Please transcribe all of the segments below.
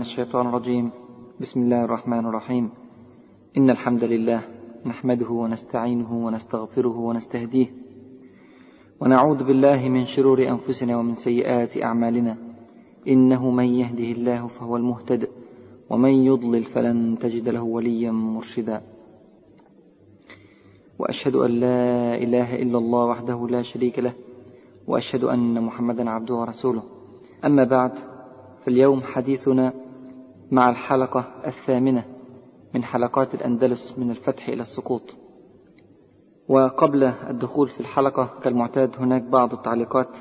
من الشيطان الرجيم. بسم الله الرحمن الرحيم. إن الحمد لله نحمده ونستعينه ونستغفره ونستهديه. ونعوذ بالله من شرور أنفسنا ومن سيئات أعمالنا. إنه من يهده الله فهو المهتد. ومن يضلل فلن تجد له وليا مرشدا. وأشهد أن لا إله إلا الله وحده لا شريك له. وأشهد أن محمدا عبده ورسوله. أما بعد فاليوم حديثنا مع الحلقة الثامنة من حلقات الأندلس من الفتح إلى السقوط. وقبل الدخول في الحلقة كالمعتاد هناك بعض التعليقات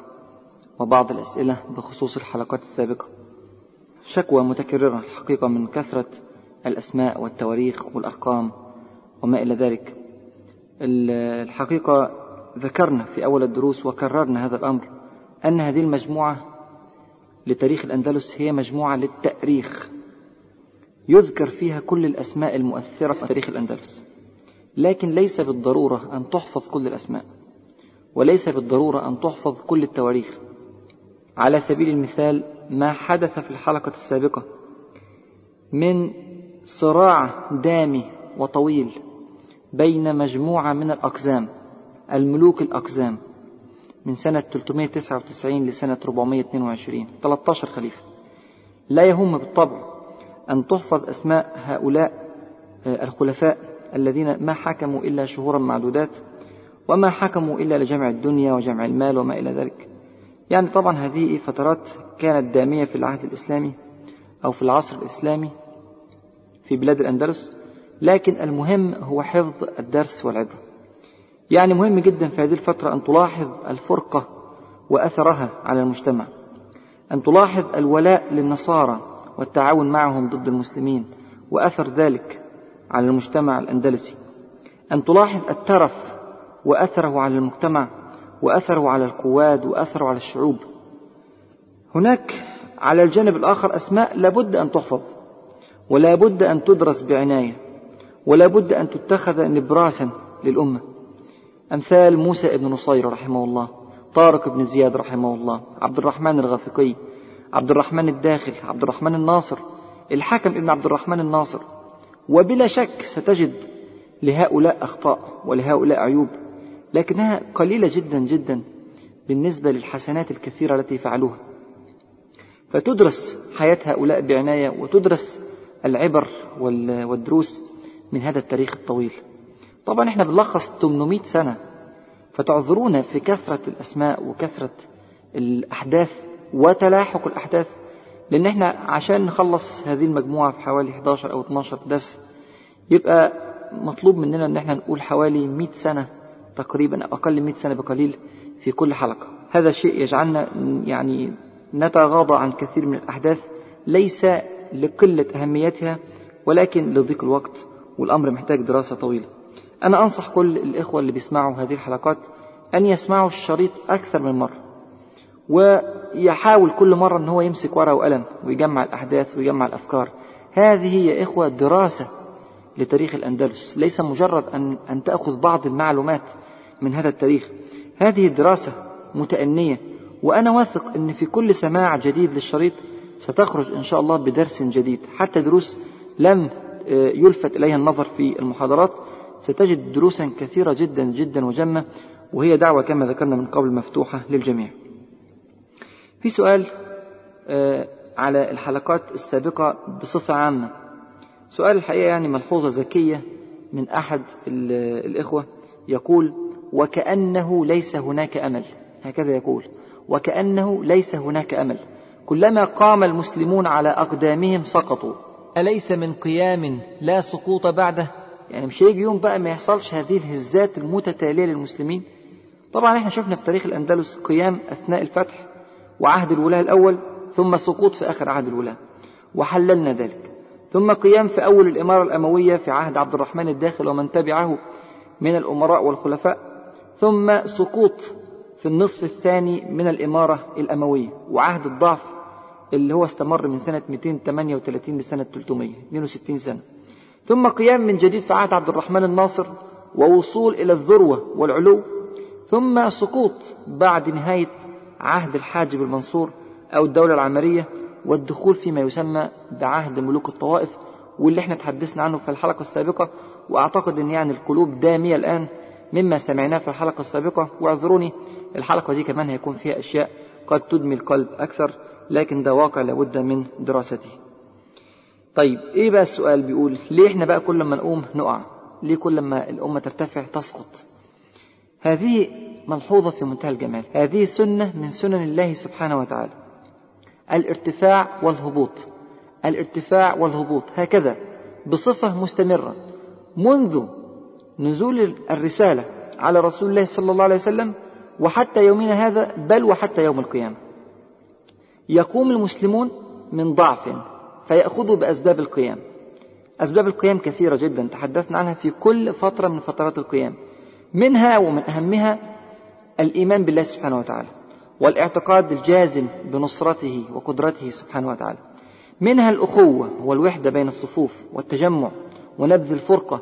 وبعض الأسئلة بخصوص الحلقات السابقة. شكوى متكررة الحقيقة من كثرة الأسماء والتواريخ والأرقام وما إلى ذلك. الحقيقة ذكرنا في أول الدروس وكررنا هذا الأمر أن هذه المجموعة لتاريخ الأندلس هي مجموعة للتأريخ. يذكر فيها كل الأسماء المؤثرة في تاريخ الأندلس. لكن ليس بالضرورة أن تحفظ كل الأسماء وليس بالضرورة أن تحفظ كل التواريخ. على سبيل المثال ما حدث في الحلقة السابقة من صراع دامي وطويل بين مجموعة من الأقزام الملوك الأقزام من سنة 399 لسنة 422 13 خليفة. لا يهم بالطبع أن تحفظ أسماء هؤلاء الخلفاء الذين ما حكموا إلا شهورا معدودات وما حكموا إلا لجمع الدنيا وجمع المال وما إلى ذلك. يعني طبعا هذه فترات كانت دامية في العهد الإسلامي أو في العصر الإسلامي في بلاد الأندلس لكن المهم هو حفظ الدرس والعبرة. يعني مهم جدا في هذه الفترة أن تلاحظ الفرقة وأثرها على المجتمع أن تلاحظ الولاء للنصارى والتعاون معهم ضد المسلمين وأثر ذلك على المجتمع الأندلسي. أن تلاحظ الترف وأثره على المجتمع وأثره على القواد وأثره على الشعوب. هناك على الجانب الآخر أسماء لابد أن تحفظ ولا بد أن تدرس بعناية ولا بد أن تتخذ نبراسا للأمة. أمثال موسى بن نصير رحمه الله طارق بن زياد رحمه الله عبد الرحمن الغافقي عبد الرحمن الداخل عبد الرحمن الناصر. الحكم ابن عبد الرحمن الناصر. وبلا شك ستجد لهؤلاء أخطاء ولهؤلاء عيوب لكنها قليلة جدا جدا بالنسبة للحسنات الكثيرة التي فعلوها. فتدرس حياة هؤلاء بعناية وتدرس العبر والدروس من هذا التاريخ الطويل. طبعا إحنا بنلخص 800 سنة فتعذرونا في كثرة الأسماء وكثرة الأحداث وتلاحق الأحداث. لأن إحنا عشان نخلص هذه المجموعة في حوالي 11 أو 12 درس يبقى مطلوب مننا إن إحنا نقول حوالي 100 سنة تقريبا أو أقل 100 سنة بقليل في كل حلقة. هذا الشيء يجعلنا يعني نتغاضى عن كثير من الأحداث ليس لقلة أهميتها ولكن لضيق الوقت والأمر محتاج دراسة طويلة. أنا أنصح كل الإخوة اللي بيسمعوا هذه الحلقات أن يسمعوا الشريط أكثر من مرة. ويحاول كل مرة أن هو يمسك ورقة وقلم ويجمع الأحداث ويجمع الأفكار. هذه هي إخوة دراسة لتاريخ الأندلس. ليس مجرد أن, أن تأخذ بعض المعلومات من هذا التاريخ. هذه دراسة متأنية وأنا واثق أن في كل سماع جديد للشريط ستخرج إن شاء الله بدرس جديد. حتى دروس لم يلفت إليها النظر في المحاضرات ستجد دروسا كثيرة جدا جدا وجمة وهي دعوة كما ذكرنا من قبل مفتوحة للجميع. في سؤال على الحلقات السابقة بصفة عامة. سؤال الحقيقة يعني ملحوظة ذكية من أحد الإخوة يقول وكأنه ليس هناك أمل. هكذا يقول وكأنه ليس هناك أمل. كلما قام المسلمون على أقدامهم سقطوا. أليس من قيام لا سقوط بعده؟ يعني مش هيجي يوم بقى ما يحصلش هذه الهزات المتتالية للمسلمين؟ طبعا إحنا شفنا في تاريخ الأندلس قيام أثناء الفتح. وعهد الولاة الأول ثم سقوط في آخر عهد الولاة. وحللنا ذلك. ثم قيام في أول الإمارة الأموية في عهد عبد الرحمن الداخل ومن تبعه من الأمراء والخلفاء. ثم سقوط في النصف الثاني من الإمارة الأموية. وعهد الضعف اللي هو استمر من سنة 238 لسنة 300 62 سنة. ثم قيام من جديد في عهد عبد الرحمن الناصر ووصول إلى الذروة والعلو. ثم سقوط بعد نهاية عهد الحاجب المنصور أو الدولة العمرية والدخول فيما يسمى بعهد ملوك الطوائف واللي إحنا تحدثنا عنه في الحلقة السابقة وأعتقد أن يعني القلوب دامية الآن مما سمعناه في الحلقة السابقة. واعذروني الحلقة دي كمان هيكون فيها أشياء قد تدمي القلب أكثر لكن ده واقع لابد من دراسته. طيب إيه بقى السؤال بيقول ليه إحنا بقى كل ما نقوم نقع؟ ليه كل ما الأمة ترتفع تسقط؟ هذه ملحوظة في منتهى الجمال. هذه سنة من سنن الله سبحانه وتعالى. الارتفاع والهبوط. الارتفاع والهبوط. هكذا. بصفة مستمرة. منذ نزول الرسالة على رسول الله صلى الله عليه وسلم وحتى يومنا هذا بل وحتى يوم القيامة. يقوم المسلمون من ضعف فيأخذوا بأسباب القيام. أسباب القيام كثيرة جدا. تحدثنا عنها في كل فترة من فترات القيام. منها ومن أهمها الإيمان بالله سبحانه وتعالى والاعتقاد الجازم بنصرته وقدرته سبحانه وتعالى. منها الأخوة والوحدة بين الصفوف والتجمع ونبذ الفرقة.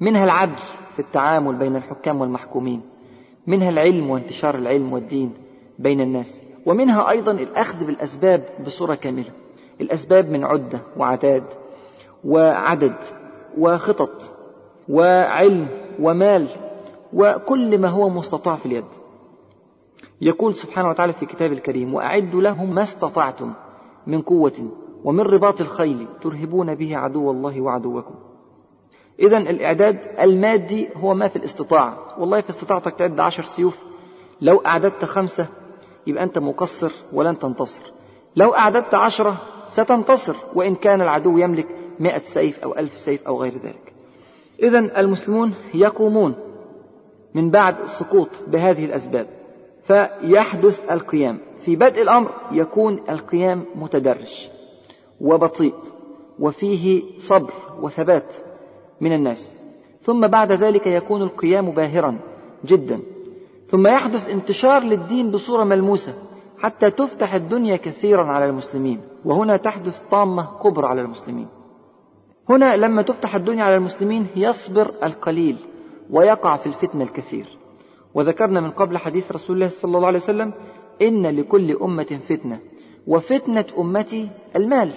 منها العدل في التعامل بين الحكام والمحكومين. منها العلم وانتشار العلم والدين بين الناس. ومنها أيضا الأخذ بالأسباب بصورة كاملة. الأسباب من عدة وعتاد وعدد وخطط وعلم ومال وكل ما هو مستطاع في اليد. يقول سبحانه وتعالى في كتاب الكريم وأعدوا لهم ما استطعتم من قوة ومن رباط الخيل ترهبون به عدو الله وعدوكم. إذا الإعداد المادي هو ما في الاستطاعة والله في استطاعتك تعد عشر سيوف. لو أعددت خمسة يبقى أنت مقصر ولن تنتصر. لو أعددت عشرة ستنتصر وإن كان العدو يملك مئة سيف أو ألف سيف أو غير ذلك. إذا المسلمون يقومون من بعد السقوط بهذه الأسباب. فيحدث القيام. في بدء الأمر يكون القيام متدرج وبطيء وفيه صبر وثبات من الناس. ثم بعد ذلك يكون القيام باهرا جدا. ثم يحدث انتشار للدين بصورة ملموسة حتى تفتح الدنيا كثيرا على المسلمين. وهنا تحدث طامة كبرى على المسلمين. هنا لما تفتح الدنيا على المسلمين يصبر القليل. ويقع في الفتنة الكثير. وذكرنا من قبل حديث رسول الله صلى الله عليه وسلم إن لكل أمة فتنة وفتنة أمتي المال.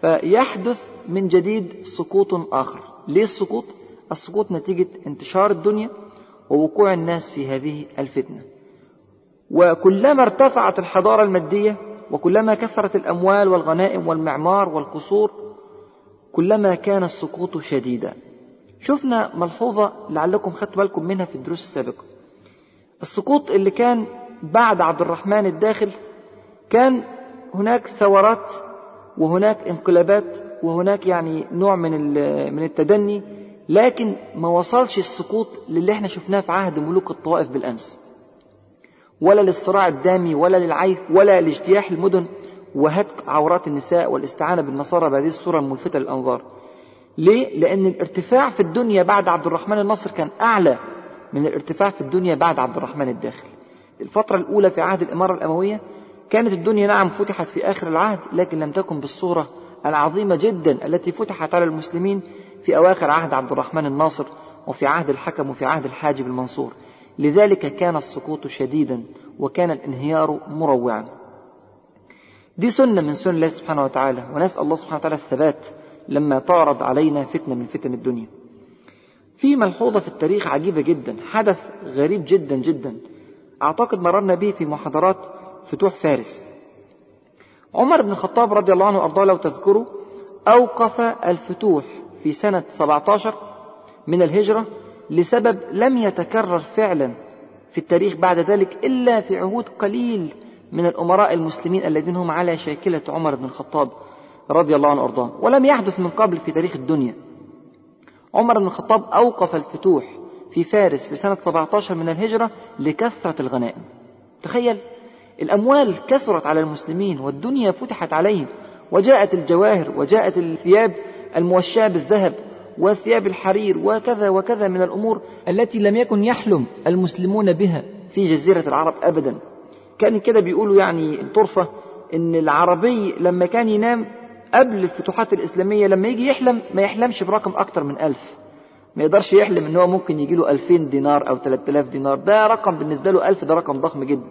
فيحدث من جديد سقوط آخر. ليه السقوط؟ السقوط نتيجة انتشار الدنيا ووقوع الناس في هذه الفتنة. وكلما ارتفعت الحضارة المادية وكلما كثرت الأموال والغنائم والمعمار والقصور كلما كان السقوط شديدا. شفنا ملحوظة لعلكم خدتوا بالكم منها في الدروس السابقة. السقوط اللي كان بعد عبد الرحمن الداخل كان هناك ثورات وهناك انقلابات وهناك يعني نوع من من التدني لكن ما وصلش السقوط للي إحنا شفناه في عهد ملوك الطوائف بالأمس. ولا للصراع الدامي ولا للعيث ولا لاجتياح المدن وهتك عورات النساء والاستعانة بالنصارى بهذه الصورة الملفتة للأنظار. ليه؟ لأن الارتفاع في الدنيا بعد عبد الرحمن الناصر كان أعلى من الارتفاع في الدنيا بعد عبد الرحمن الداخل الفترة الأولى في عهد الإمارة الأموية كانت الدنيا نعم فتحت في آخر العهد لكن لم تكن بالصورة العظيمة جدا التي فتحت على المسلمين في أواخر عهد عبد الرحمن الناصر وفي عهد الحكم وفي عهد الحاجب المنصور. لذلك كان السقوط شديدا وكان الانهيار مروعا. دي سنة من سنن الله سبحانه وتعالى ونسأل الله سبحانه وتعالى الثبات لما تعرض علينا فتنة من فتن الدنيا. في ملحوظة في التاريخ عجيبة جدا حدث غريب جدا جدا. أعتقد مررنا به في محاضرات فتوح فارس. عمر بن الخطاب رضي الله عنه وأرضاه لو تذكروا أوقف الفتوح في سنة 17 من الهجرة لسبب لم يتكرر فعلا في التاريخ بعد ذلك إلا في عهود قليل من الأمراء المسلمين الذين هم على شاكلة عمر بن الخطاب. رضي الله عنه وأرضاه ولم يحدث من قبل في تاريخ الدنيا. عمر بن الخطاب أوقف الفتوح في فارس في سنة 17 من الهجرة لكثرة الغنائم. تخيل الأموال كثرت على المسلمين والدنيا فتحت عليهم وجاءت الجواهر وجاءت الثياب الموشاة بالذهب وثياب الحرير وكذا وكذا من الأمور التي لم يكن يحلم المسلمون بها في جزيرة العرب أبدا. كان كده بيقولوا يعني طرفة إن العربي لما كان ينام قبل الفتوحات الإسلامية لما يجي يحلم ما يحلمش برقم أكتر من ألف. ما يقدرش يحلم إن هو ممكن يجي له 2000 دينار أو 3000 دينار. ده رقم بالنسبة له ألف ده رقم ضخم جدا.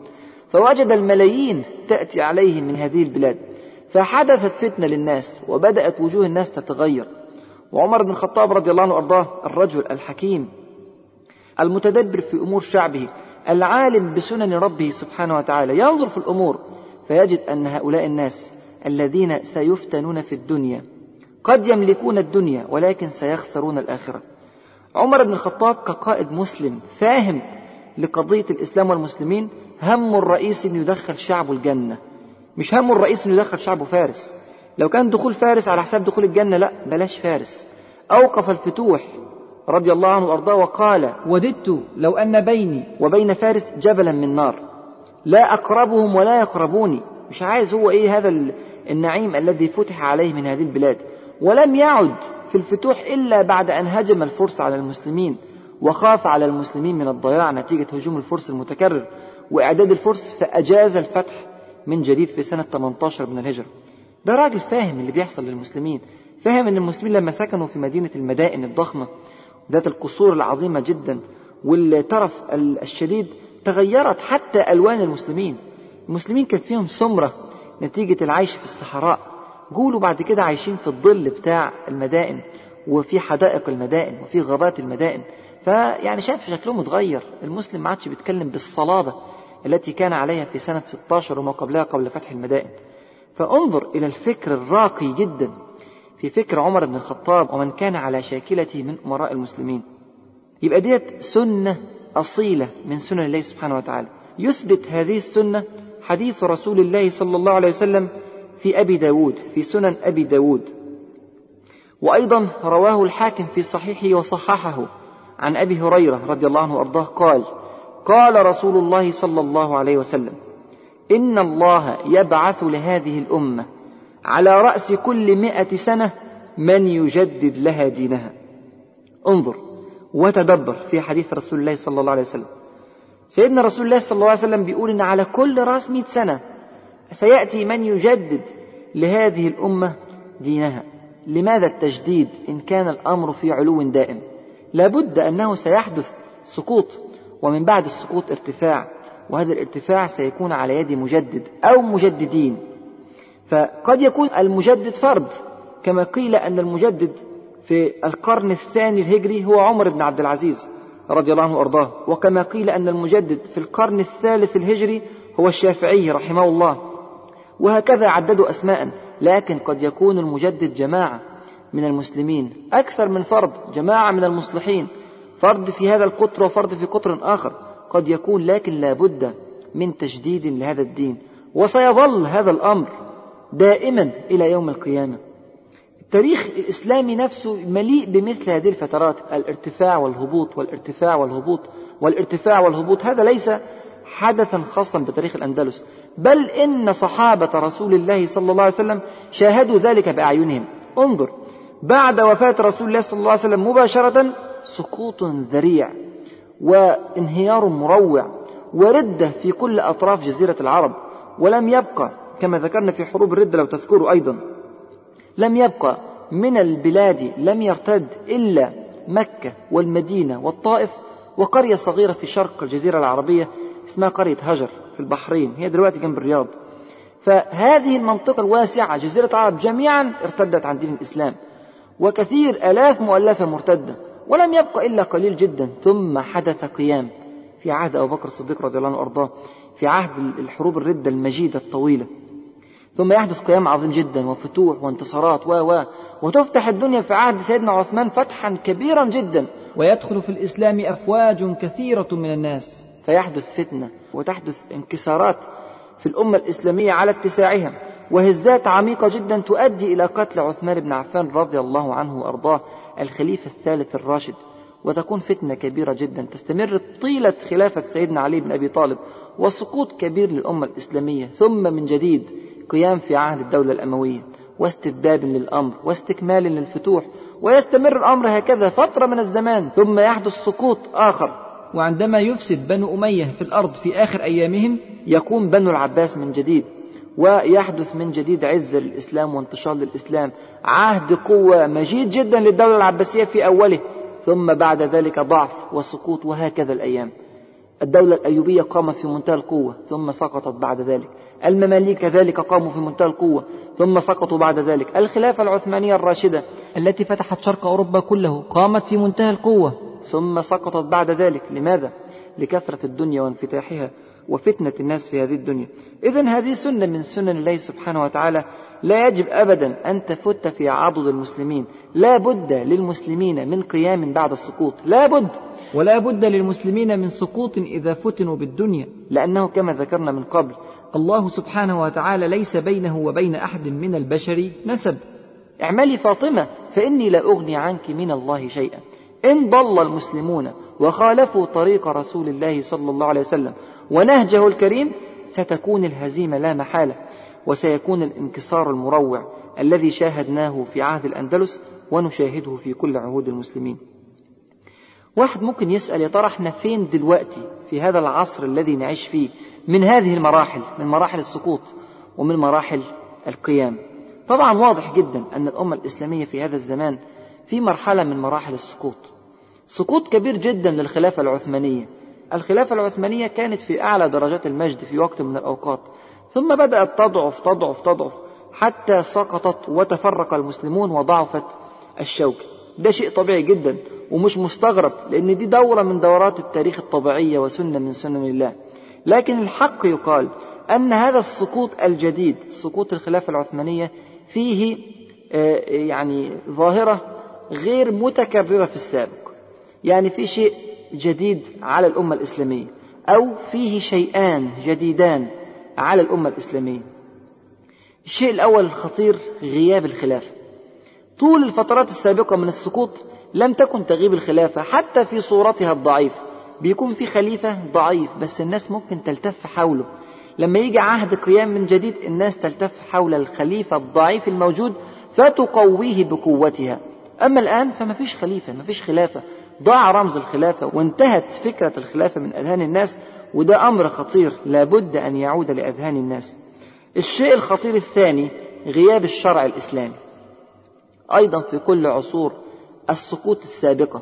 فوجد الملايين تأتي عليه من هذه البلاد. فحدثت فتنة للناس وبدأت وجوه الناس تتغير. وعمر بن الخطاب رضي الله عنه وأرضاه الرجل الحكيم المتدبر في أمور شعبه العالم بسنن ربه سبحانه وتعالى. ينظر في الأمور فيجد أن هؤلاء الناس الذين سيفتنون في الدنيا. قد يملكون الدنيا ولكن سيخسرون الآخرة. عمر بن الخطاب كقائد مسلم فاهم لقضية الإسلام والمسلمين هم الرئيس أن يدخل شعبه الجنة. مش هم الرئيس أن يدخل شعبه فارس. لو كان دخول فارس على حساب دخول الجنة لا بلاش فارس. أوقف الفتوح رضي الله عنه وأرضاه وقال وددت لو أن بيني وبين فارس جبلا من نار. لا أقربهم ولا يقربوني. مش عايز هو إيه هذا النعيم الذي فتح عليه من هذه البلاد. ولم يعد في الفتوح إلا بعد أن هجم الفرس على المسلمين وخاف على المسلمين من الضياع نتيجة هجوم الفرس المتكرر. وإعداد الفرس فأجاز الفتح من جديد في سنة 18 من الهجرة. ده راجل فاهم اللي بيحصل للمسلمين فاهم أن المسلمين لما سكنوا في مدينة المدائن الضخمة ذات القصور العظيمة جدا والترف الشديد تغيرت حتى ألوان المسلمين. المسلمين كان فيهم سمرة نتيجة العيش في الصحراء. قولوا بعد كده عايشين في الظل بتاع المدائن وفي حدائق المدائن وفي غابات المدائن. فيعني شاف شكلهم اتغير المسلم ما عادش بيتكلم بالصلابة التي كان عليها في سنة 16 وما قبلها قبل فتح المدائن. فانظر إلى الفكر الراقي جدا في فكر عمر بن الخطاب ومن كان على شاكلته من أمراء المسلمين. يبقى ديت سنة أصيلة من سنن الله سبحانه وتعالى. يثبت هذه السنة حديث رسول الله صلى الله عليه وسلم في أبي داود في سنن أبي داود. وأيضا رواه الحاكم في صحيحه وصححه عن أبي هريرة رضي الله عنه وأرضاه قال قال رسول الله صلى الله عليه وسلم إن الله يبعث لهذه الأمة على رأس كل مئة سنة من يجدد لها دينها. انظر وتدبر في حديث رسول الله صلى الله عليه وسلم. سيدنا رسول الله صلى الله عليه وسلم بيقول إن على كل رأس مئة سنة سيأتي من يجدد لهذه الأمة دينها. لماذا التجديد إن كان الأمر في علو دائم؟ لابد أنه سيحدث سقوط ومن بعد السقوط ارتفاع وهذا الارتفاع سيكون على يد مجدد أو مجددين. فقد يكون المجدد فرد كما قيل أن المجدد في القرن الثاني الهجري هو عمر بن عبد العزيز. رضي الله عنه وأرضاه. وكما قيل أن المجدد في القرن الثالث الهجري هو الشافعي رحمه الله. وهكذا عددوا أسماء لكن قد يكون المجدد جماعة من المسلمين. أكثر من فرد جماعة من المصلحين. فرد في هذا القطر وفرد في قطر آخر قد يكون لكن لابد من تجديد لهذا الدين. وسيظل هذا الأمر دائما إلى يوم القيامة. التاريخ الإسلامي نفسه مليء بمثل هذه الفترات الارتفاع والهبوط والارتفاع والهبوط والارتفاع والهبوط. هذا ليس حدثا خاصا بتاريخ الأندلس بل إن صحابة رسول الله صلى الله عليه وسلم شاهدوا ذلك بأعينهم. انظر بعد وفاة رسول الله صلى الله عليه وسلم مباشرة سقوط ذريع وانهيار مروع وردة في كل أطراف جزيرة العرب ولم يبقى كما ذكرنا في حروب الردة لو تذكروا أيضا. لم يبقى من البلاد لم يرتد إلا مكة والمدينة والطائف وقرية صغيرة في شرق الجزيرة العربية اسمها قرية هجر في البحرين هي دلوقتي جنب الرياض. فهذه المنطقة الواسعة جزيرة العرب جميعا ارتدت عن دين الإسلام وكثير آلاف مؤلفة مرتدة ولم يبقى إلا قليل جدا. ثم حدث قيام في عهد أبو بكر الصديق رضي الله عنه وأرضاه في عهد الحروب الردة المجيدة الطويلة. ثم يحدث قيام عظيم جدا وفتوح وانتصارات و و. وتفتح الدنيا في عهد سيدنا عثمان فتحا كبيرا جدا. ويدخل في الإسلام أفواج كثيرة من الناس. فيحدث فتنة وتحدث انكسارات في الأمة الإسلامية على اتساعها. وهزات عميقة جدا تؤدي إلى قتل عثمان بن عفان رضي الله عنه وأرضاه الخليفة الثالث الراشد. وتكون فتنة كبيرة جدا تستمر طيلة خلافة سيدنا علي بن أبي طالب وسقوط كبير للأمة الإسلامية ثم من جديد قيام في عهد الدولة الأموية واستتباب للأمر واستكمال للفتوح ويستمر الأمر هكذا فترة من الزمان ثم يحدث سقوط آخر. وعندما يفسد بنو أمية في الأرض في آخر أيامهم يقوم بنو العباس من جديد ويحدث من جديد عز للإسلام وانتشار للإسلام عهد قوة مجيد جدا للدولة العباسية في أوله ثم بعد ذلك ضعف وسقوط وهكذا الأيام. الدولة الأيوبية قامت في منتهى القوة ثم سقطت بعد ذلك. المماليك كذلك قاموا في منتهى القوة ثم سقطوا بعد ذلك. الخلافة العثمانية الراشدة التي فتحت شرق أوروبا كله قامت في منتهى القوة. ثم سقطت بعد ذلك. لماذا؟ لكثرة الدنيا وانفتاحها وفتنة الناس في هذه الدنيا. إذا هذه سنة من سنن الله سبحانه وتعالى. لا يجب أبدا أن تفت في عضد المسلمين. لا بد للمسلمين من قيام بعد السقوط. لا بد. ولا بد للمسلمين من سقوط إذا فتنوا بالدنيا. لأنه كما ذكرنا من قبل الله سبحانه وتعالى ليس بينه وبين أحد من البشر نسب. اعملي فاطمة فإني لا أغني عنك من الله شيئا. إن ضل المسلمون وخالفوا طريق رسول الله صلى الله عليه وسلم ونهجه الكريم ستكون الهزيمة لا محالة وسيكون الانكسار المروع الذي شاهدناه في عهد الأندلس ونشاهده في كل عهود المسلمين. واحد ممكن يسأل يا ترى إحنا فين دلوقتي في هذا العصر الذي نعيش فيه؟ من هذه المراحل من مراحل السقوط ومن مراحل القيام. طبعا واضح جدا أن الأمة الإسلامية في هذا الزمان في مرحلة من مراحل السقوط. سقوط كبير جدا للخلافة العثمانية. الخلافة العثمانية كانت في أعلى درجات المجد في وقت من الأوقات. ثم بدأت تضعف تضعف تضعف حتى سقطت وتفرق المسلمون وضعفت الشوكة. ده شيء طبيعي جدا ومش مستغرب لأن دي دورة من دورات التاريخ الطبيعية وسنة من سنن الله. لكن الحق يقال أن هذا السقوط الجديد سقوط الخلافة العثمانية فيه يعني ظاهرة غير متكررة في السابق. يعني في شيء جديد على الأمة الإسلامية أو فيه شيئان جديدان على الأمة الإسلامية. الشيء الأول الخطير غياب الخلافة. طول الفترات السابقة من السقوط لم تكن تغيب الخلافة حتى في صورتها الضعيفة. بيكون في خليفة ضعيف بس الناس ممكن تلتف حوله. لما يجي عهد قيام من جديد الناس تلتف حول الخليفة الضعيف الموجود فتقويه بقوتها. أما الآن فما فيش خليفة ما فيش خلافة. ضاع رمز الخلافة وانتهت فكرة الخلافة من أذهان الناس وده أمر خطير لابد أن يعود لأذهان الناس. الشيء الخطير الثاني غياب الشرع الإسلامي. أيضا في كل عصور السقوط السابقة.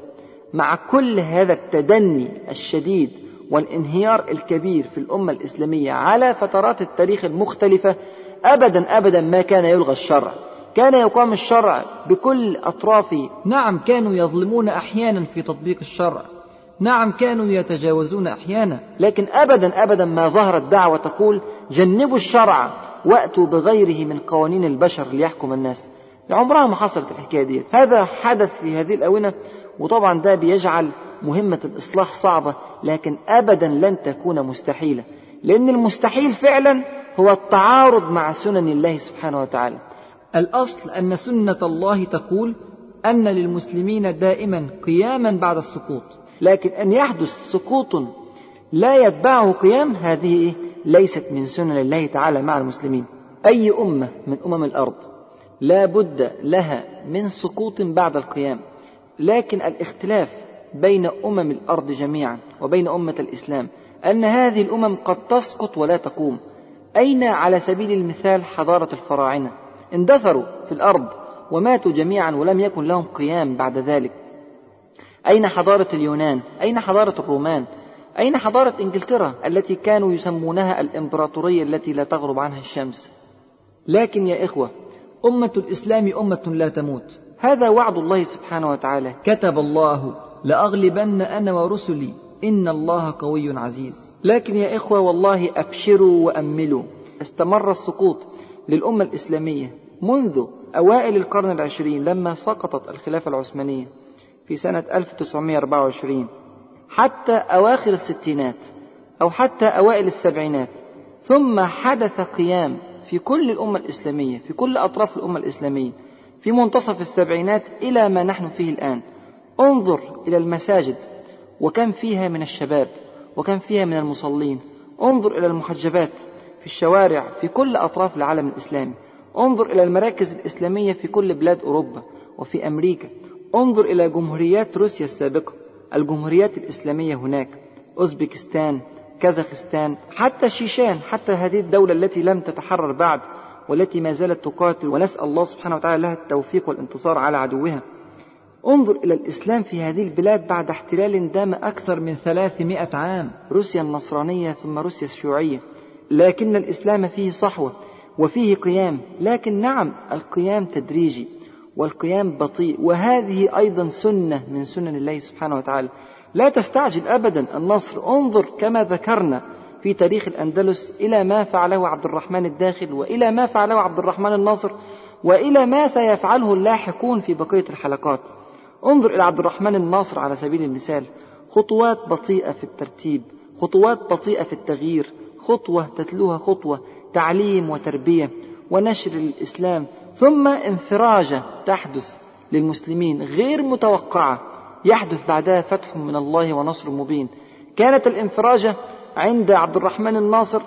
مع كل هذا التدني الشديد والانهيار الكبير في الأمة الإسلامية على فترات التاريخ المختلفة أبدا أبدا ما كان يلغى الشرع. كان يقام الشرع بكل أطرافه نعم كانوا يظلمون أحيانا في تطبيق الشرع. نعم كانوا يتجاوزون أحيانا. لكن أبدا أبدا ما ظهرت دعوة تقول جنبوا الشرع وأتوا بغيره من قوانين البشر ليحكم الناس. عمرها ما حصلت الحكاية دي هذا حدث في هذه الأونة وطبعا ده بيجعل مهمة الإصلاح صعبة لكن أبدا لن تكون مستحيلة لأن المستحيل فعلا هو التعارض مع سنن الله سبحانه وتعالى. الأصل أن سنة الله تقول أن للمسلمين دائما قياما بعد السقوط. لكن أن يحدث سقوط لا يتبعه قيام هذه ليست من سنن الله تعالى مع المسلمين. أي أمة من أمم الأرض لا بد لها من سقوط بعد القيام. لكن الاختلاف بين أمم الأرض جميعا وبين أمة الإسلام أن هذه الأمم قد تسقط ولا تقوم. أين على سبيل المثال حضارة الفراعنة؟ اندثروا في الأرض وماتوا جميعا ولم يكن لهم قيام بعد ذلك. أين حضارة اليونان؟ أين حضارة الرومان؟ أين حضارة إنجلترا التي كانوا يسمونها الإمبراطورية التي لا تغرب عنها الشمس؟ لكن يا إخوة أمة الإسلام أمة لا تموت. هذا وعد الله سبحانه وتعالى. كتب الله لأغلبن أنا ورسلي. إن الله قوي عزيز. لكن يا إخوة والله أبشروا وأملوا. استمر السقوط للأمة الإسلامية منذ أوائل القرن العشرين لما سقطت الخلافة العثمانية في سنة 1924 حتى أواخر الستينات أو حتى أوائل السبعينات. ثم حدث قيام في كل الأمة الإسلامية في كل أطراف الأمة الإسلامية. في منتصف السبعينات إلى ما نحن فيه الآن. انظر إلى المساجد وكم فيها من الشباب وكم فيها من المصلين. انظر إلى المحجبات في الشوارع في كل أطراف العالم الإسلامي. انظر إلى المراكز الإسلامية في كل بلاد أوروبا وفي أمريكا. انظر إلى جمهوريات روسيا السابقة الجمهوريات الإسلامية هناك. أوزبكستان كازاخستان حتى شيشان حتى هذه الدولة التي لم تتحرر بعد والتي ما زالت تقاتل ونسأل الله سبحانه وتعالى لها التوفيق والانتصار على عدوها. انظر إلى الإسلام في هذه البلاد بعد احتلال دام أكثر من ثلاثمائة عام. روسيا النصرانية ثم روسيا الشيوعية. لكن الإسلام فيه صحوة وفيه قيام. لكن نعم القيام تدريجي والقيام بطيء. وهذه أيضا سنة من سنن الله سبحانه وتعالى. لا تستعجل أبدا النصر. انظر كما ذكرنا في تاريخ الأندلس إلى ما فعله عبد الرحمن الداخل وإلى ما فعله عبد الرحمن الناصر وإلى ما سيفعله اللاحقون في بقية الحلقات. انظر إلى عبد الرحمن الناصر على سبيل المثال. خطوات بطيئة في الترتيب خطوات بطيئة في التغيير خطوة تتلوها خطوة تعليم وتربية ونشر الإسلام ثم انفراجة تحدث للمسلمين غير متوقعة. يحدث بعدها فتح من الله ونصر مبين. كانت الانفراجة عند عبد الرحمن الناصر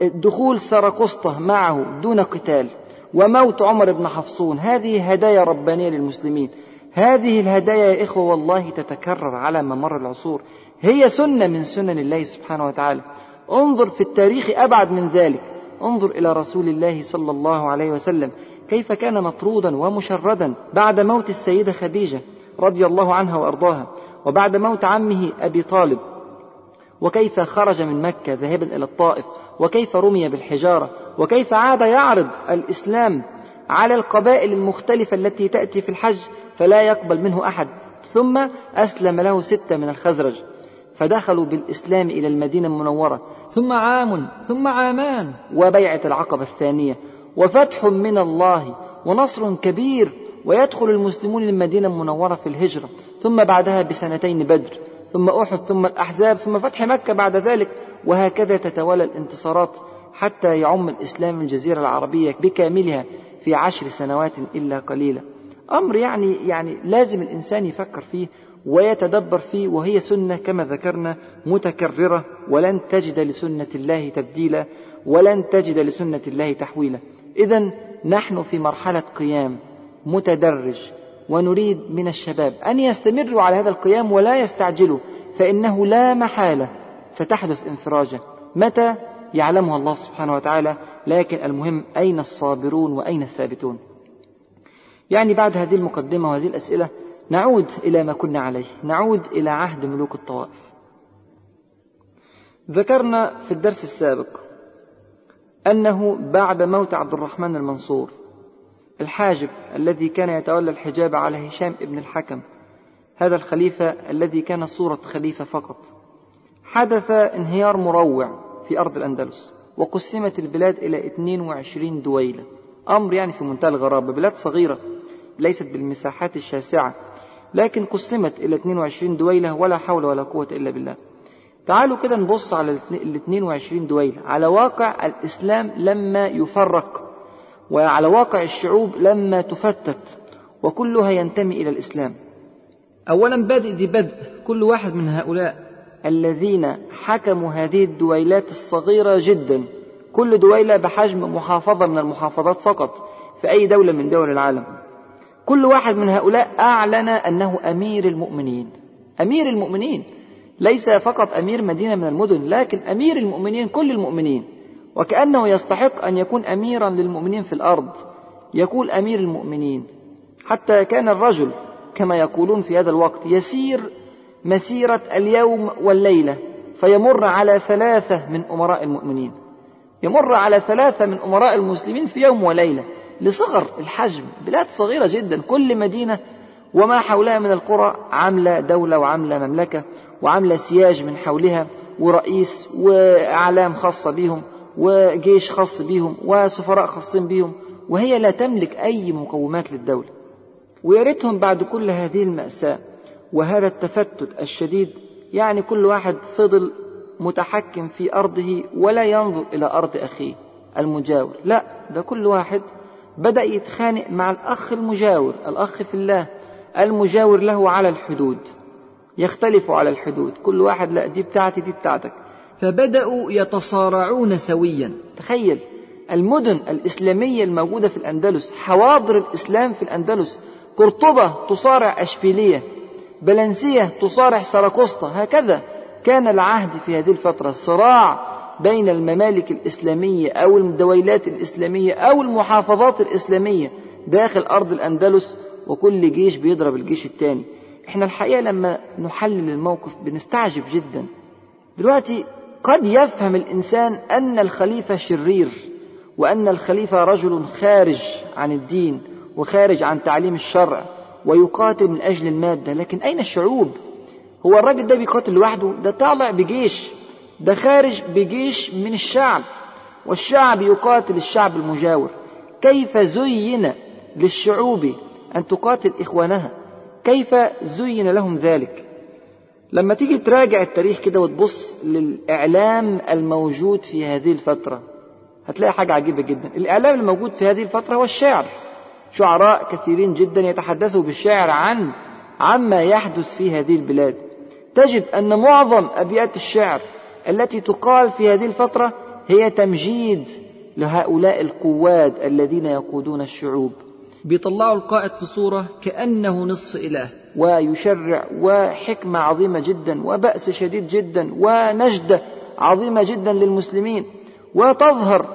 دخول سراقسطة معه دون قتال وموت عمر بن حفصون. هذه هدايا ربانية للمسلمين. هذه الهدايا يا إخوة والله تتكرر على ممر العصور. هي سنة من سنن الله سبحانه وتعالى. انظر في التاريخ أبعد من ذلك. انظر إلى رسول الله صلى الله عليه وسلم. كيف كان مطرودا ومشردا بعد موت السيدة خديجة رضي الله عنها وأرضاها وبعد موت عمه أبي طالب. وكيف خرج من مكة ذاهبا إلى الطائف وكيف رمي بالحجارة وكيف عاد يعرض الإسلام على القبائل المختلفة التي تأتي في الحج فلا يقبل منه أحد. ثم أسلم له ستة من الخزرج فدخلوا بالإسلام إلى المدينة المنورة. ثم عام ثم عامان وبيعة العقبة الثانية. وفتح من الله ونصر كبير ويدخل المسلمون المدينة المنورة في الهجرة. ثم بعدها بسنتين بدر. ثم أحد ثم الأحزاب ثم فتح مكة بعد ذلك. وهكذا تتوالى الانتصارات حتى يعم الإسلام الجزيرة العربية بكاملها في عشر سنوات إلا قليلا. أمر يعني يعني لازم الإنسان يفكر فيه ويتدبر فيه وهي سنة كما ذكرنا متكررة ولن تجد لسنة الله تبديلا ولن تجد لسنة الله تحويلا. إذا نحن في مرحلة قيام متدرج ونريد من الشباب أن يستمروا على هذا القيام ولا يستعجلوا فإنه لا محالة. ستحدث انفراجة متى؟ يعلمها الله سبحانه وتعالى لكن المهم أين الصابرون وأين الثابتون؟ يعني بعد هذه المقدمة وهذه الأسئلة نعود إلى ما كنا عليه. نعود إلى عهد ملوك الطوائف. ذكرنا في الدرس السابق أنه بعد موت عبد الرحمن المنصور الحاجب الذي كان يتولى الحجاب على هشام ابن الحكم هذا الخليفة الذي كان صورة خليفة فقط. حدث انهيار مروع في أرض الأندلس وقسمت البلاد إلى 22 دويلة. أمر يعني في منتهى الغرابة بلاد صغيرة ليست بالمساحات الشاسعة لكن قسمت إلى 22 دويلة ولا حول ولا قوة إلا بالله. تعالوا كده نبص على ال 22 دويلة على واقع الإسلام لما يفرق. وعلى واقع الشعوب لما تفتت وكلها ينتمي إلى الإسلام. أولا بادئ ذي بدء كل واحد من هؤلاء. الذين حكموا هذه الدويلات الصغيرة جدا. كل دويلة بحجم محافظة من المحافظات فقط في أي دولة من دول العالم. كل واحد من هؤلاء أعلن أنه أمير المؤمنين. أمير المؤمنين ليس فقط أمير مدينة من المدن لكن أمير المؤمنين كل المؤمنين. وكأنه يستحق أن يكون أميرا للمؤمنين في الأرض. يقول أمير المؤمنين حتى كان الرجل كما يقولون في هذا الوقت يسير مسيرة اليوم والليلة فيمر على ثلاثة من أمراء المؤمنين. يمر على ثلاثة من أمراء المسلمين في يوم وليلة لصغر الحجم بلاد صغيرة جدا كل مدينة وما حولها من القرى عاملة دولة وعاملة مملكة وعاملة سياج من حولها ورئيس وأعلام خاصة بهم وجيش خاص بهم وسفراء خاصين بهم وهي لا تملك أي مقومات للدولة. ويا ريتهم بعد كل هذه المأساة وهذا التفتت الشديد يعني كل واحد فضل متحكم في أرضه ولا ينظر إلى أرض أخيه المجاور. لا ده كل واحد بدأ يتخانق مع الأخ المجاور الأخ في الله المجاور له على الحدود يختلف على الحدود. كل واحد لا دي بتاعتي دي بتاعتك. فبدأوا يتصارعون سويا. تخيل المدن الإسلامية الموجودة في الأندلس حواضر الإسلام في الأندلس قرطبة تصارع أشبيلية بلنسية تصارع سراكوستا هكذا كان العهد في هذه الفترة. صراع بين الممالك الإسلامية أو الدويلات الإسلامية أو المحافظات الإسلامية داخل أرض الأندلس وكل جيش بيضرب الجيش التاني. إحنا الحقيقة لما نحلل الموقف بنستعجب جدا. دلوقتي قد يفهم الإنسان أن الخليفة شرير وأن الخليفة رجل خارج عن الدين وخارج عن تعليم الشرع ويقاتل من أجل المادة لكن أين الشعوب؟ هو الراجل ده بيقاتل لوحده؟ ده طالع بجيش ده خارج بجيش من الشعب والشعب يقاتل الشعب المجاور. كيف زين للشعوب أن تقاتل إخوانها؟ كيف زين لهم ذلك؟ لما تيجي تراجع التاريخ كده وتبص للإعلام الموجود في هذه الفترة هتلاقي حاجة عجيبة جدا. الإعلام الموجود في هذه الفترة هو الشعر. شعراء كثيرين جدا يتحدثوا بالشعر عن عما يحدث في هذه البلاد. تجد أن معظم أبيات الشعر التي تقال في هذه الفترة هي تمجيد لهؤلاء القواد الذين يقودون الشعوب. بيطلعوا القائد في صورة كأنه نصف إله. ويشرع وحكمة عظيمة جدا وبأس شديد جدا ونجدة عظيمة جدا للمسلمين. وتظهر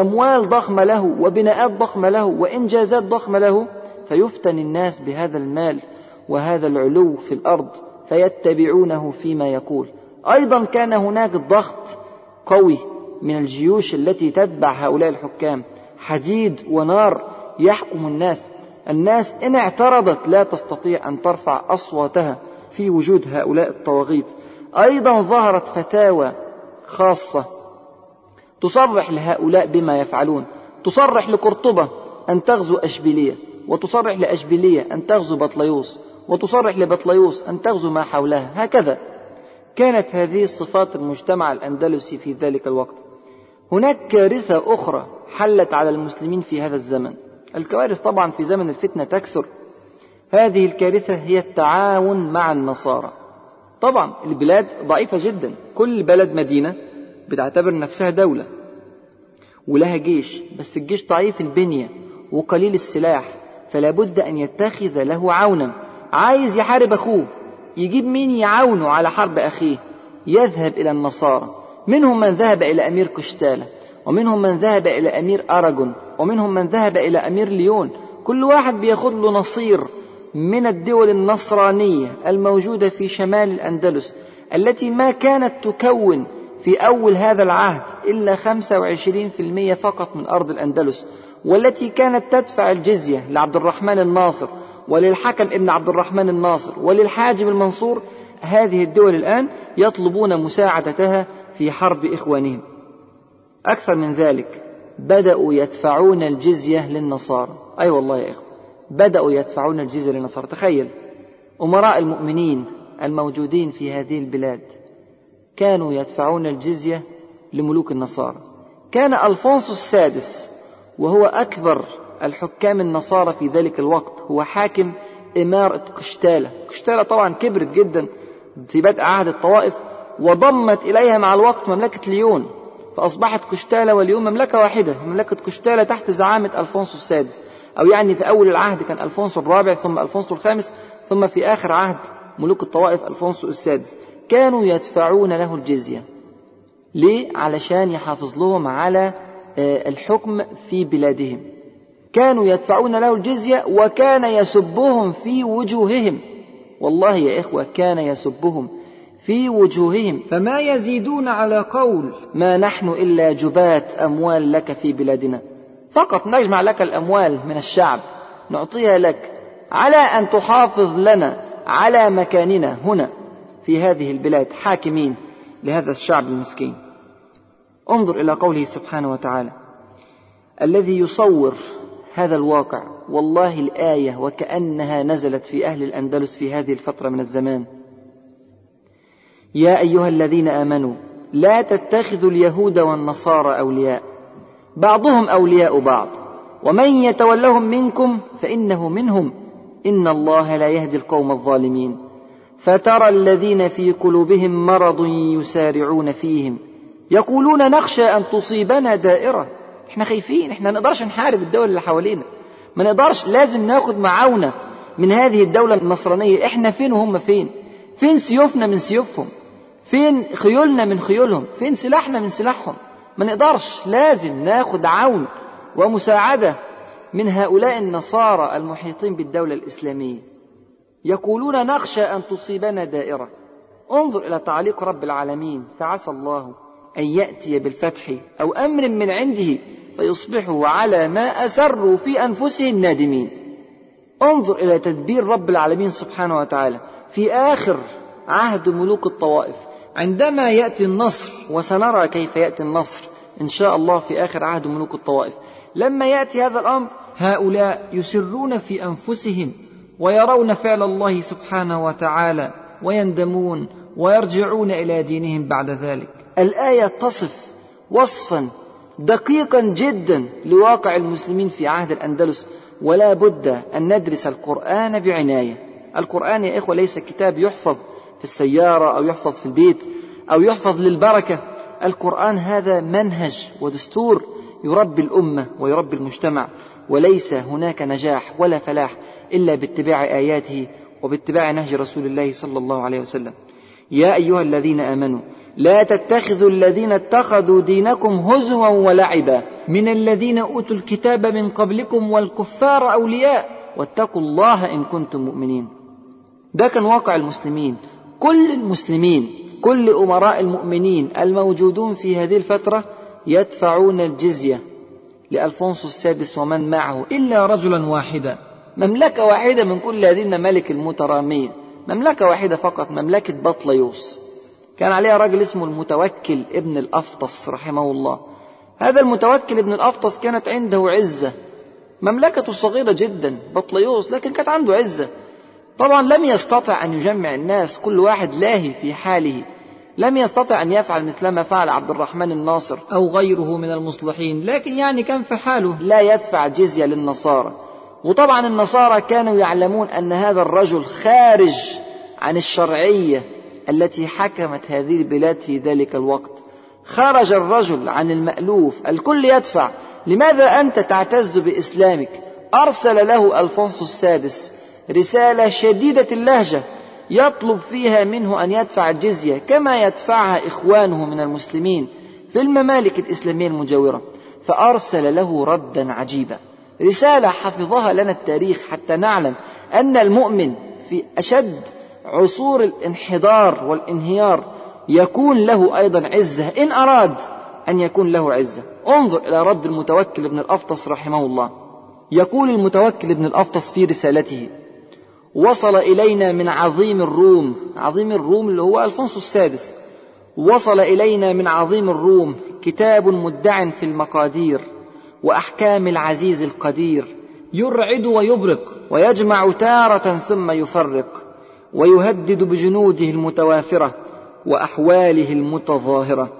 أموال ضخمة له وبناءات ضخمة له وإنجازات ضخمة له. فيفتن الناس بهذا المال وهذا العلو في الأرض فيتبعونه فيما يقول. أيضا كان هناك ضغط قوي من الجيوش التي تتبع هؤلاء الحكام. حديد ونار يحكم الناس. الناس إن اعترضت لا تستطيع أن ترفع أصواتها في وجود هؤلاء الطواغيت. أيضا ظهرت فتاوى خاصة تصرح لهؤلاء بما يفعلون. تصرح لقرطبة أن تغزو أشبيلية وتصرح لأشبيلية أن تغزو بطليوس وتصرح لبطليوس أن تغزو ما حولها. هكذا كانت هذه الصفات المجتمع الأندلسي في ذلك الوقت. هناك كارثة أخرى حلت على المسلمين في هذا الزمن. الكوارث طبعا في زمن الفتنة تكثر. هذه الكارثة هي التعاون مع النصارى. طبعا البلاد ضعيفة جدا. كل بلد مدينة بتعتبر نفسها دولة. ولها جيش بس الجيش ضعيف البنية وقليل السلاح فلا بد أن يتخذ له عونا. عايز يحارب أخوه يجيب مين يعاونه على حرب أخيه؟ يذهب إلى النصارى. منهم من ذهب إلى أمير كشتالة ومنهم من ذهب إلى أمير أراجون ومنهم من ذهب إلى أمير ليون. كل واحد بياخد له نصير من الدول النصرانية الموجودة في شمال الأندلس التي ما كانت تكون في أول هذا العهد إلا 25% فقط من أرض الأندلس والتي كانت تدفع الجزية لعبد الرحمن الناصر وللحكم ابن عبد الرحمن الناصر وللحاجب المنصور. هذه الدول الآن يطلبون مساعدتها في حرب إخوانهم. أكثر من ذلك بدأوا يدفعون الجزية للنصارى. أي أيوة والله يا إخوة بدأوا يدفعون الجزية للنصارى. تخيل أمراء المؤمنين الموجودين في هذه البلاد كانوا يدفعون الجزية لملوك النصارى. كان ألفونسو السادس وهو أكبر الحكام النصارى في ذلك الوقت هو حاكم إمارة كشتالة كشتالة طبعا كبرت جدا في بدء عهد الطوائف وضمت إليها مع الوقت مملكة ليون. فأصبحت كشتالة واليوم مملكة واحدة مملكة كشتالة تحت زعامة ألفونسو السادس. أو يعني في أول العهد كان ألفونسو الرابع ثم ألفونسو الخامس ثم في آخر عهد ملوك الطوائف ألفونسو السادس. كانوا يدفعون له الجزية. ليه؟ علشان يحافظ لهم على الحكم في بلادهم. كانوا يدفعون له الجزية وكان يسبهم في وجوههم. والله يا إخوة كان يسبهم في وجوههم. فما يزيدون على قول ما نحن إلا جبات أموال لك في بلادنا. فقط نجمع لك الأموال من الشعب. نعطيها لك على أن تحافظ لنا على مكاننا هنا في هذه البلاد حاكمين لهذا الشعب المسكين. انظر إلى قوله سبحانه وتعالى الذي يصور هذا الواقع والله الآية وكأنها نزلت في أهل الأندلس في هذه الفترة من الزمان. يا أيها الذين آمنوا لا تتخذوا اليهود والنصارى أولياء. بعضهم أولياء بعض. ومن يتولهم منكم فإنه منهم. إن الله لا يهدي القوم الظالمين. فترى الذين في قلوبهم مرض يسارعون فيهم. يقولون نخشى أن تصيبنا دائرة. إحنا خايفين إحنا ما نقدرش نحارب الدول اللي حوالينا. ما نقدرش لازم ناخد معاونة من هذه الدولة النصرانية. إحنا فين وهم فين؟ فين سيوفنا من سيوفهم؟ فين خيولنا من خيولهم؟ فين سلاحنا من سلاحهم؟ ما نقدرش لازم ناخد عون ومساعدة من هؤلاء النصارى المحيطين بالدولة الإسلامية. يقولون نخشى أن تصيبنا دائرة. انظر إلى تعليق رب العالمين فعسى الله أن يأتي بالفتح أو أمر من عنده فيصبحوا على ما أسروا في أنفسهم نادمين. انظر إلى تدبير رب العالمين سبحانه وتعالى. في آخر عهد ملوك الطوائف عندما يأتي النصر وسنرى كيف يأتي النصر إن شاء الله في آخر عهد ملوك الطوائف. لما يأتي هذا الأمر هؤلاء يسرون في أنفسهم ويرون فعل الله سبحانه وتعالى ويندمون ويرجعون إلى دينهم بعد ذلك. الآية تصف وصفا دقيقا جدا لواقع المسلمين في عهد الأندلس ولا بد أن ندرس القرآن بعناية. القرآن يا إخوة ليس كتاب يحفظ في السيارة أو يحفظ في البيت أو يحفظ للبركة. القرآن هذا منهج ودستور يربي الأمة ويربي المجتمع وليس هناك نجاح ولا فلاح إلا باتباع آياته وباتباع نهج رسول الله صلى الله عليه وسلم. يا أيها الذين آمنوا لا تتخذوا الذين اتخذوا دينكم هزوا ولعبا من الذين أوتوا الكتاب من قبلكم والكفار أولياء. واتقوا الله إن كنتم مؤمنين. ده كان واقع المسلمين كل المسلمين كل أمراء المؤمنين الموجودون في هذه الفترة يدفعون الجزية لألفونسو السادس ومن معه إلا رجلا واحدا. مملكة واحدة من كل هذه الممالك المترامية مملكة واحدة فقط مملكة بطليوس. كان عليها راجل اسمه المتوكل ابن الأفطس رحمه الله. هذا المتوكل ابن الأفطس كانت عنده عزة. مملكته صغيرة جدا بطليوس لكن كانت عنده عزة. طبعا لم يستطع أن يجمع الناس كل واحد لاهي في حاله. لم يستطع أن يفعل مثلما فعل عبد الرحمن الناصر. أو غيره من المصلحين. لكن يعني كان في حاله. لا يدفع جزية للنصارى. وطبعا النصارى كانوا يعلمون أن هذا الرجل خارج عن الشرعية التي حكمت هذه البلاد في ذلك الوقت. خرج الرجل عن المألوف. الكل يدفع. لماذا أنت تعتز بإسلامك؟ أرسل له ألفونسو السادس. رسالة شديدة اللهجة يطلب فيها منه أن يدفع الجزية كما يدفعها إخوانه من المسلمين في الممالك الإسلامية المجاورة فأرسل له ردا عجيبا. رسالة حفظها لنا التاريخ حتى نعلم أن المؤمن في أشد عصور الانحدار والانهيار يكون له أيضا عزة إن أراد أن يكون له عزة. انظر إلى رد المتوكل بن الأفطس رحمه الله. يقول المتوكل بن الأفطس في رسالته وصل إلينا من عظيم الروم عظيم الروم اللي هو ألفونسو السادس. وصل إلينا من عظيم الروم كتاب مدع في المقادير وأحكام العزيز القدير. يرعد ويبرق. ويجمع تارة ثم يفرق. ويهدد بجنوده المتوافرة وأحواله المتظاهرة.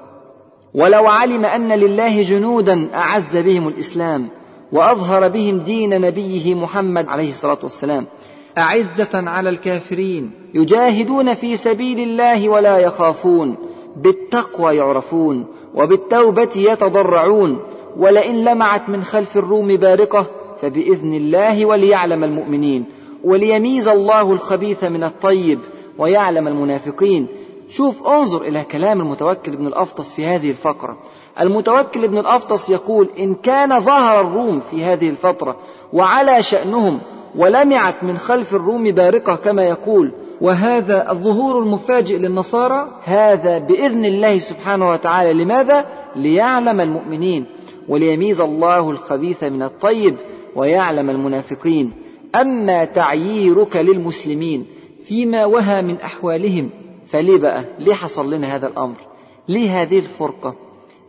ولو علم أن لله جنودا أعز بهم الإسلام وأظهر بهم دين نبيه محمد عليه الصلاة والسلام. أعزة على الكافرين يجاهدون في سبيل الله ولا يخافون بالتقوى يعرفون وبالتوبة يتضرعون ولئن لمعت من خلف الروم بارقة فبإذن الله وليعلم المؤمنين وليميز الله الخبيث من الطيب ويعلم المنافقين. شوف انظر إلى كلام المتوكل بن الأفطس في هذه الفقرة. المتوكل بن الأفطس يقول إن كان ظهر الروم في هذه الفترة وعلى شأنهم ولمعت من خلف الروم بارقة كما يقول وهذا الظهور المفاجئ للنصارى هذا بإذن الله سبحانه وتعالى. لماذا؟ ليعلم المؤمنين وليميز الله الخبيث من الطيب ويعلم المنافقين. أما تعييرك للمسلمين فيما وهى من أحوالهم فليه بقى؟ ليه حصل لنا هذا الأمر؟ ليه هذه الفرقة؟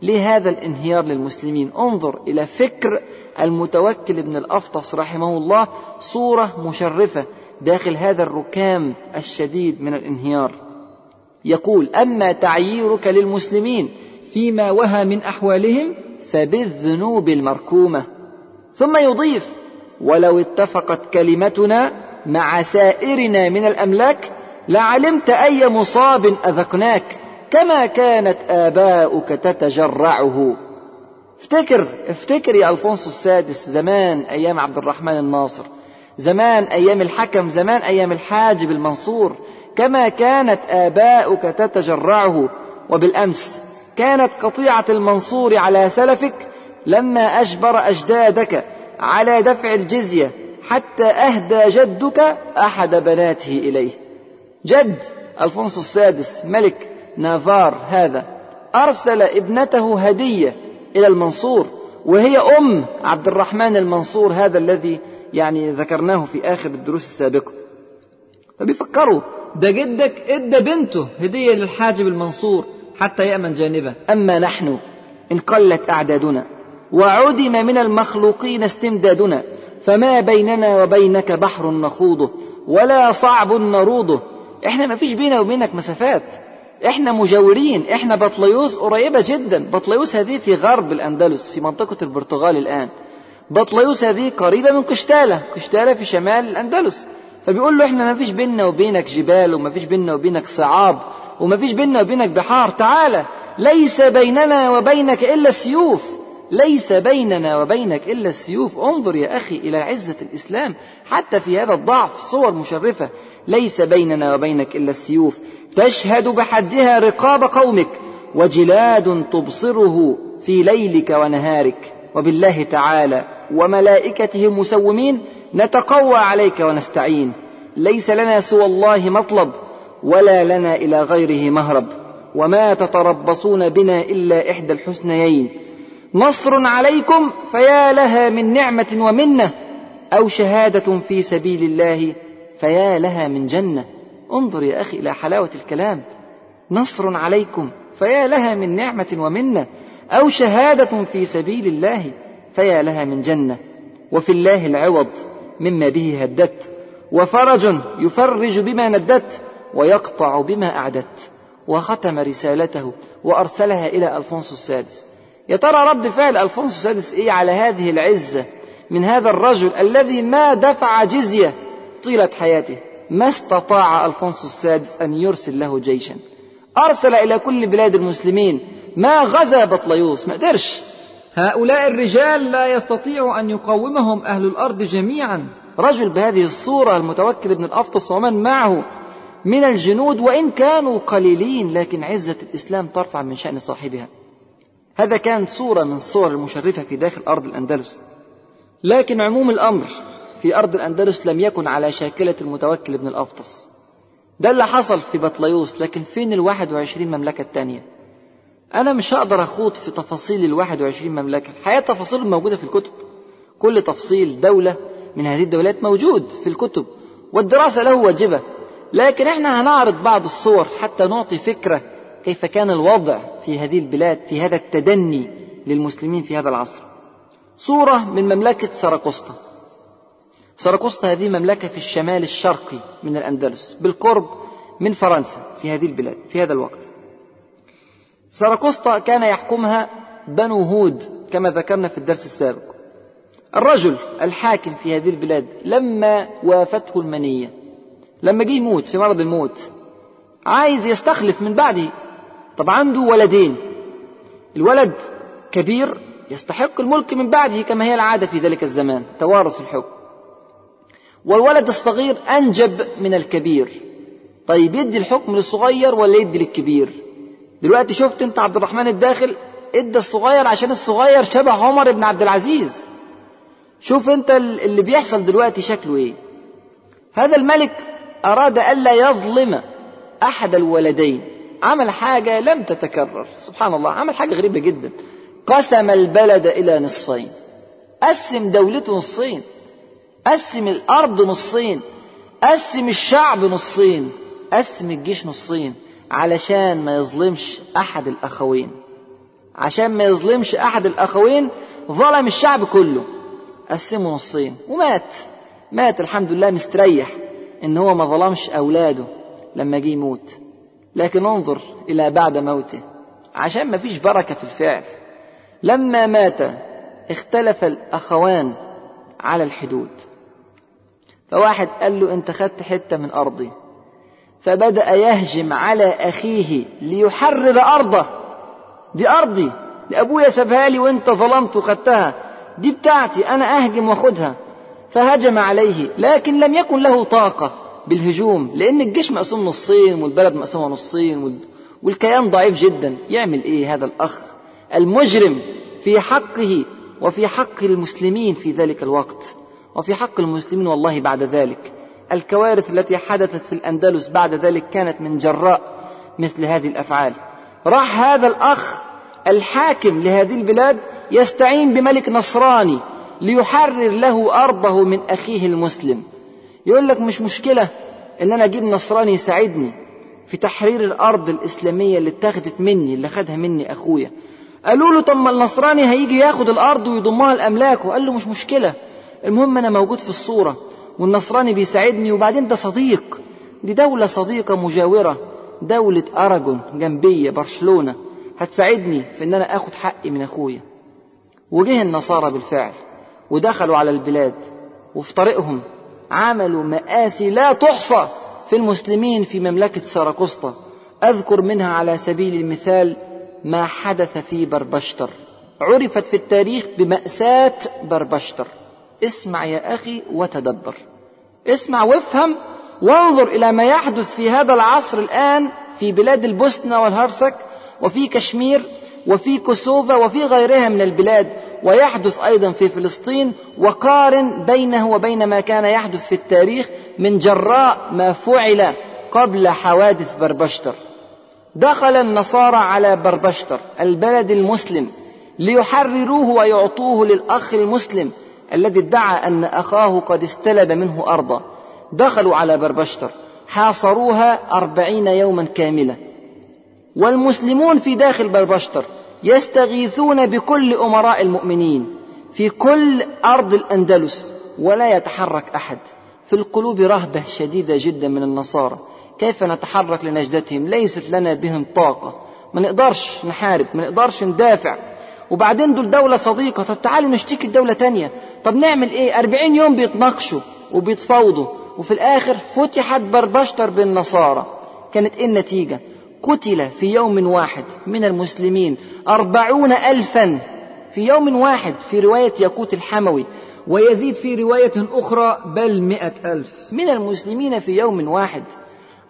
ليه هذا الانهيار للمسلمين؟ انظر إلى فكر المتوكل بن الأفطس رحمه الله صورة مشرفة داخل هذا الركام الشديد من الانهيار. يقول أما تعييرك للمسلمين فيما وهى من أحوالهم فبالذنوب المركومة. ثم يضيف ولو اتفقت كلمتنا مع سائرنا من الأملاك لعلمت أي مصاب أذقناك كما كانت آباؤك تتجرعه. افتكر افتكر يا ألفونسو السادس زمان أيام عبد الرحمن الناصر زمان أيام الحكم زمان أيام الحاجب المنصور كما كانت آباؤك تتجرعه وبالأمس كانت قطيعة المنصور على سلفك لما أجبر أجدادك على دفع الجزية حتى أهدى جدك أحد بناته إليه. جد ألفونسو السادس ملك نافار هذا أرسل ابنته هدية إلى المنصور وهي أم عبد الرحمن المنصور هذا الذي يعني ذكرناه في آخر الدروس السابقة. فبيفكروا ده جدك إدى بنته هدية للحاجب المنصور حتى يأمن جانبه. أما نحن إن قلت أعدادنا وعدم من المخلوقين استمدادنا فما بيننا وبينك بحر نخوضه ولا صعب نروضه. إحنا ما فيش بينا وبينك مسافات. إحنا مجاورين إحنا بطليوس قريبة جدا. بطليوس هذه في غرب الأندلس في منطقة البرتغال الآن. بطليوس هذه قريبة من قشتالة قشتالة في شمال الأندلس. فبيقول له إحنا ما فيش بيننا وبينك جبال وما فيش بيننا وبينك صعاب وما فيش بيننا وبينك بحار. تعالى ليس بيننا وبينك إلا السيوف ليس بيننا وبينك إلا السيوف. انظر يا أخي إلى عزة الإسلام. حتى في هذا الضعف صور مشرفة. ليس بيننا وبينك إلا السيوف. تشهد بحدها رقاب قومك. وجلاد تبصره في ليلك ونهارك. وبالله تعالى وملائكته مسومين. نتقوى عليك ونستعين. ليس لنا سوى الله مطلب. ولا لنا إلى غيره مهرب. وما تتربصون بنا إلا إحدى الحسنيين. نصر عليكم فيا لها من نعمة ومنة أو شهادة في سبيل الله فيا لها من جنة. انظر يا أخي إلى حلاوة الكلام. نصر عليكم فيا لها من نعمة ومنة أو شهادة في سبيل الله فيا لها من جنة. وفي الله العوض مما به هدت وفرج يفرج بما ندت ويقطع بما أعدت وختم رسالته وأرسلها إلى ألفونسو السادس. يا ترى رد فعل ألفونسو السادس إيه على هذه العزة من هذا الرجل الذي ما دفع جزية طيلة حياته؟ ما استطاع ألفونسو السادس أن يرسل له جيشا. أرسل إلى كل بلاد المسلمين. ما غزا بطليوس؟ ما قدرش. هؤلاء الرجال لا يستطيع أن يقاومهم أهل الأرض جميعا. رجل بهذه الصورة المتوكل بن الأفطس ومن معه من الجنود وإن كانوا قليلين لكن عزة الإسلام ترفع من شأن صاحبها. هذا كان صورة من الصور المشرفة في داخل أرض الأندلس. لكن عموم الأمر في أرض الأندلس لم يكن على شاكلة المتوكل بن الأفطس. ده اللي حصل في بطليوس لكن فين الواحد وعشرين مملكة التانية؟ أنا مش هقدر أخوض في تفاصيل الواحد وعشرين مملكة. الحقيقة تفاصيل موجودة في الكتب. كل تفصيل دولة من هذه الدولات موجود في الكتب والدراسة له واجبة. لكن إحنا هنعرض بعض الصور حتى نعطي فكرة كيف كان الوضع في هذه البلاد في هذا التدني للمسلمين في هذا العصر؟ صورة من مملكة سراقسطة سراقسطة هذه مملكة في الشمال الشرقي من الأندلس بالقرب من فرنسا في هذه البلاد في هذا الوقت. سراقسطة كان يحكمها بنو هود كما ذكرنا في الدرس السابق. الرجل الحاكم في هذه البلاد لما وافته المنية لما جه يموت في مرض الموت عايز يستخلف من بعده طب عنده ولدين. الولد كبير يستحق الملك من بعده كما هي العادة في ذلك الزمان توارث الحكم. والولد الصغير أنجب من الكبير. طيب يدي الحكم للصغير ولا يدي للكبير؟ دلوقتي شفت انت عبد الرحمن الداخل ادى الصغير عشان الصغير شبه عمر بن عبد العزيز. شوف انت اللي بيحصل دلوقتي شكله إيه. هذا الملك أراد ألا يظلم أحد الولدين. عمل حاجة لم تتكرر. سبحان الله عمل حاجة غريبة جدا. قسم البلد إلى نصفين. قسم دولته نصين. قسم الأرض نصين. قسم الشعب نصين. قسم الجيش نصين. علشان ما يظلمش أحد الأخوين. عشان ما يظلمش أحد الأخوين ظلم الشعب كله. قسمه نصين. ومات. مات الحمد لله مستريح إن هو ما ظلمش أولاده لما جه يموت. لكن انظر إلى بعد موته. عشان ما فيش بركة في الفعل. لما مات اختلف الأخوان على الحدود. فواحد قال له أنت خدت حتة من أرضي. فبدأ يهجم على أخيه ليحرر أرضه. دي أرضي دي أبويا سابها لي وأنت ظلمت وخدتها. دي بتاعتي أنا أهجم وأخدها. فهجم عليه لكن لم يكن له طاقة. بالهجوم لأن الجيش مقسوم نصين والبلد مقسومة نصين والكيان ضعيف جدا. يعمل إيه هذا الأخ؟ المجرم في حقه وفي حق المسلمين في ذلك الوقت وفي حق المسلمين والله بعد ذلك. الكوارث التي حدثت في الأندلس بعد ذلك كانت من جراء مثل هذه الأفعال. راح هذا الأخ الحاكم لهذه البلاد يستعين بملك نصراني ليحرر له أرضه من أخيه المسلم. يقول لك مش مشكلة إن أنا أجيب نصراني يساعدني في تحرير الأرض الإسلامية اللي اتخذت مني اللي خدها مني أخويا. قالوا له طب ما النصراني هيجي ياخد الأرض ويضمها لأملاكه. قال له مش مشكلة. المهم أنا موجود في الصورة والنصراني بيساعدني وبعدين ده صديق. دي دولة صديقة مجاورة دولة أراجون جنبية برشلونة. هتساعدني في إن أنا آخد حقي من أخويا. وجه النصارى بالفعل ودخلوا على البلاد وفي طريقهم عملوا مآسي لا تحصى في المسلمين في مملكة ساراكوستا. أذكر منها على سبيل المثال ما حدث في بربشتر. عرفت في التاريخ بمأساة بربشتر. اسمع يا أخي وتدبر. اسمع وافهم وانظر إلى ما يحدث في هذا العصر الآن في بلاد البوسنة والهرسك وفي كشمير وفي كوسوفا وفي غيرها من البلاد ويحدث أيضا في فلسطين وقارن بينه وبين ما كان يحدث في التاريخ من جراء ما فعل قبل حوادث بربشتر. دخل النصارى على بربشتر البلد المسلم ليحرروه ويعطوه للأخ المسلم الذي ادعى أن أخاه قد استلب منه أرضا. دخلوا على بربشتر حاصروها أربعين يوما كاملة والمسلمون في داخل بربشتر يستغيثون بكل أمراء المؤمنين في كل أرض الأندلس ولا يتحرك أحد. في القلوب رهبة شديدة جدا من النصارى. كيف نتحرك لنجدتهم؟ ليست لنا بهم طاقة. ما نقدرش نحارب ما نقدرش ندافع. وبعدين دول دولة صديقة. طب تعالوا نشتكي الدولة تانية. طب نعمل إيه؟ أربعين يوم بيتناقشوا وبيتفاوضوا. وفي الآخر فتحت بربشتر بالنصارى. كانت إيه النتيجة؟ قتل في يوم واحد من المسلمين أربعون ألفا في يوم واحد في رواية ياقوت الحموي ويزيد في رواية أخرى بل مئة ألف من المسلمين في يوم واحد.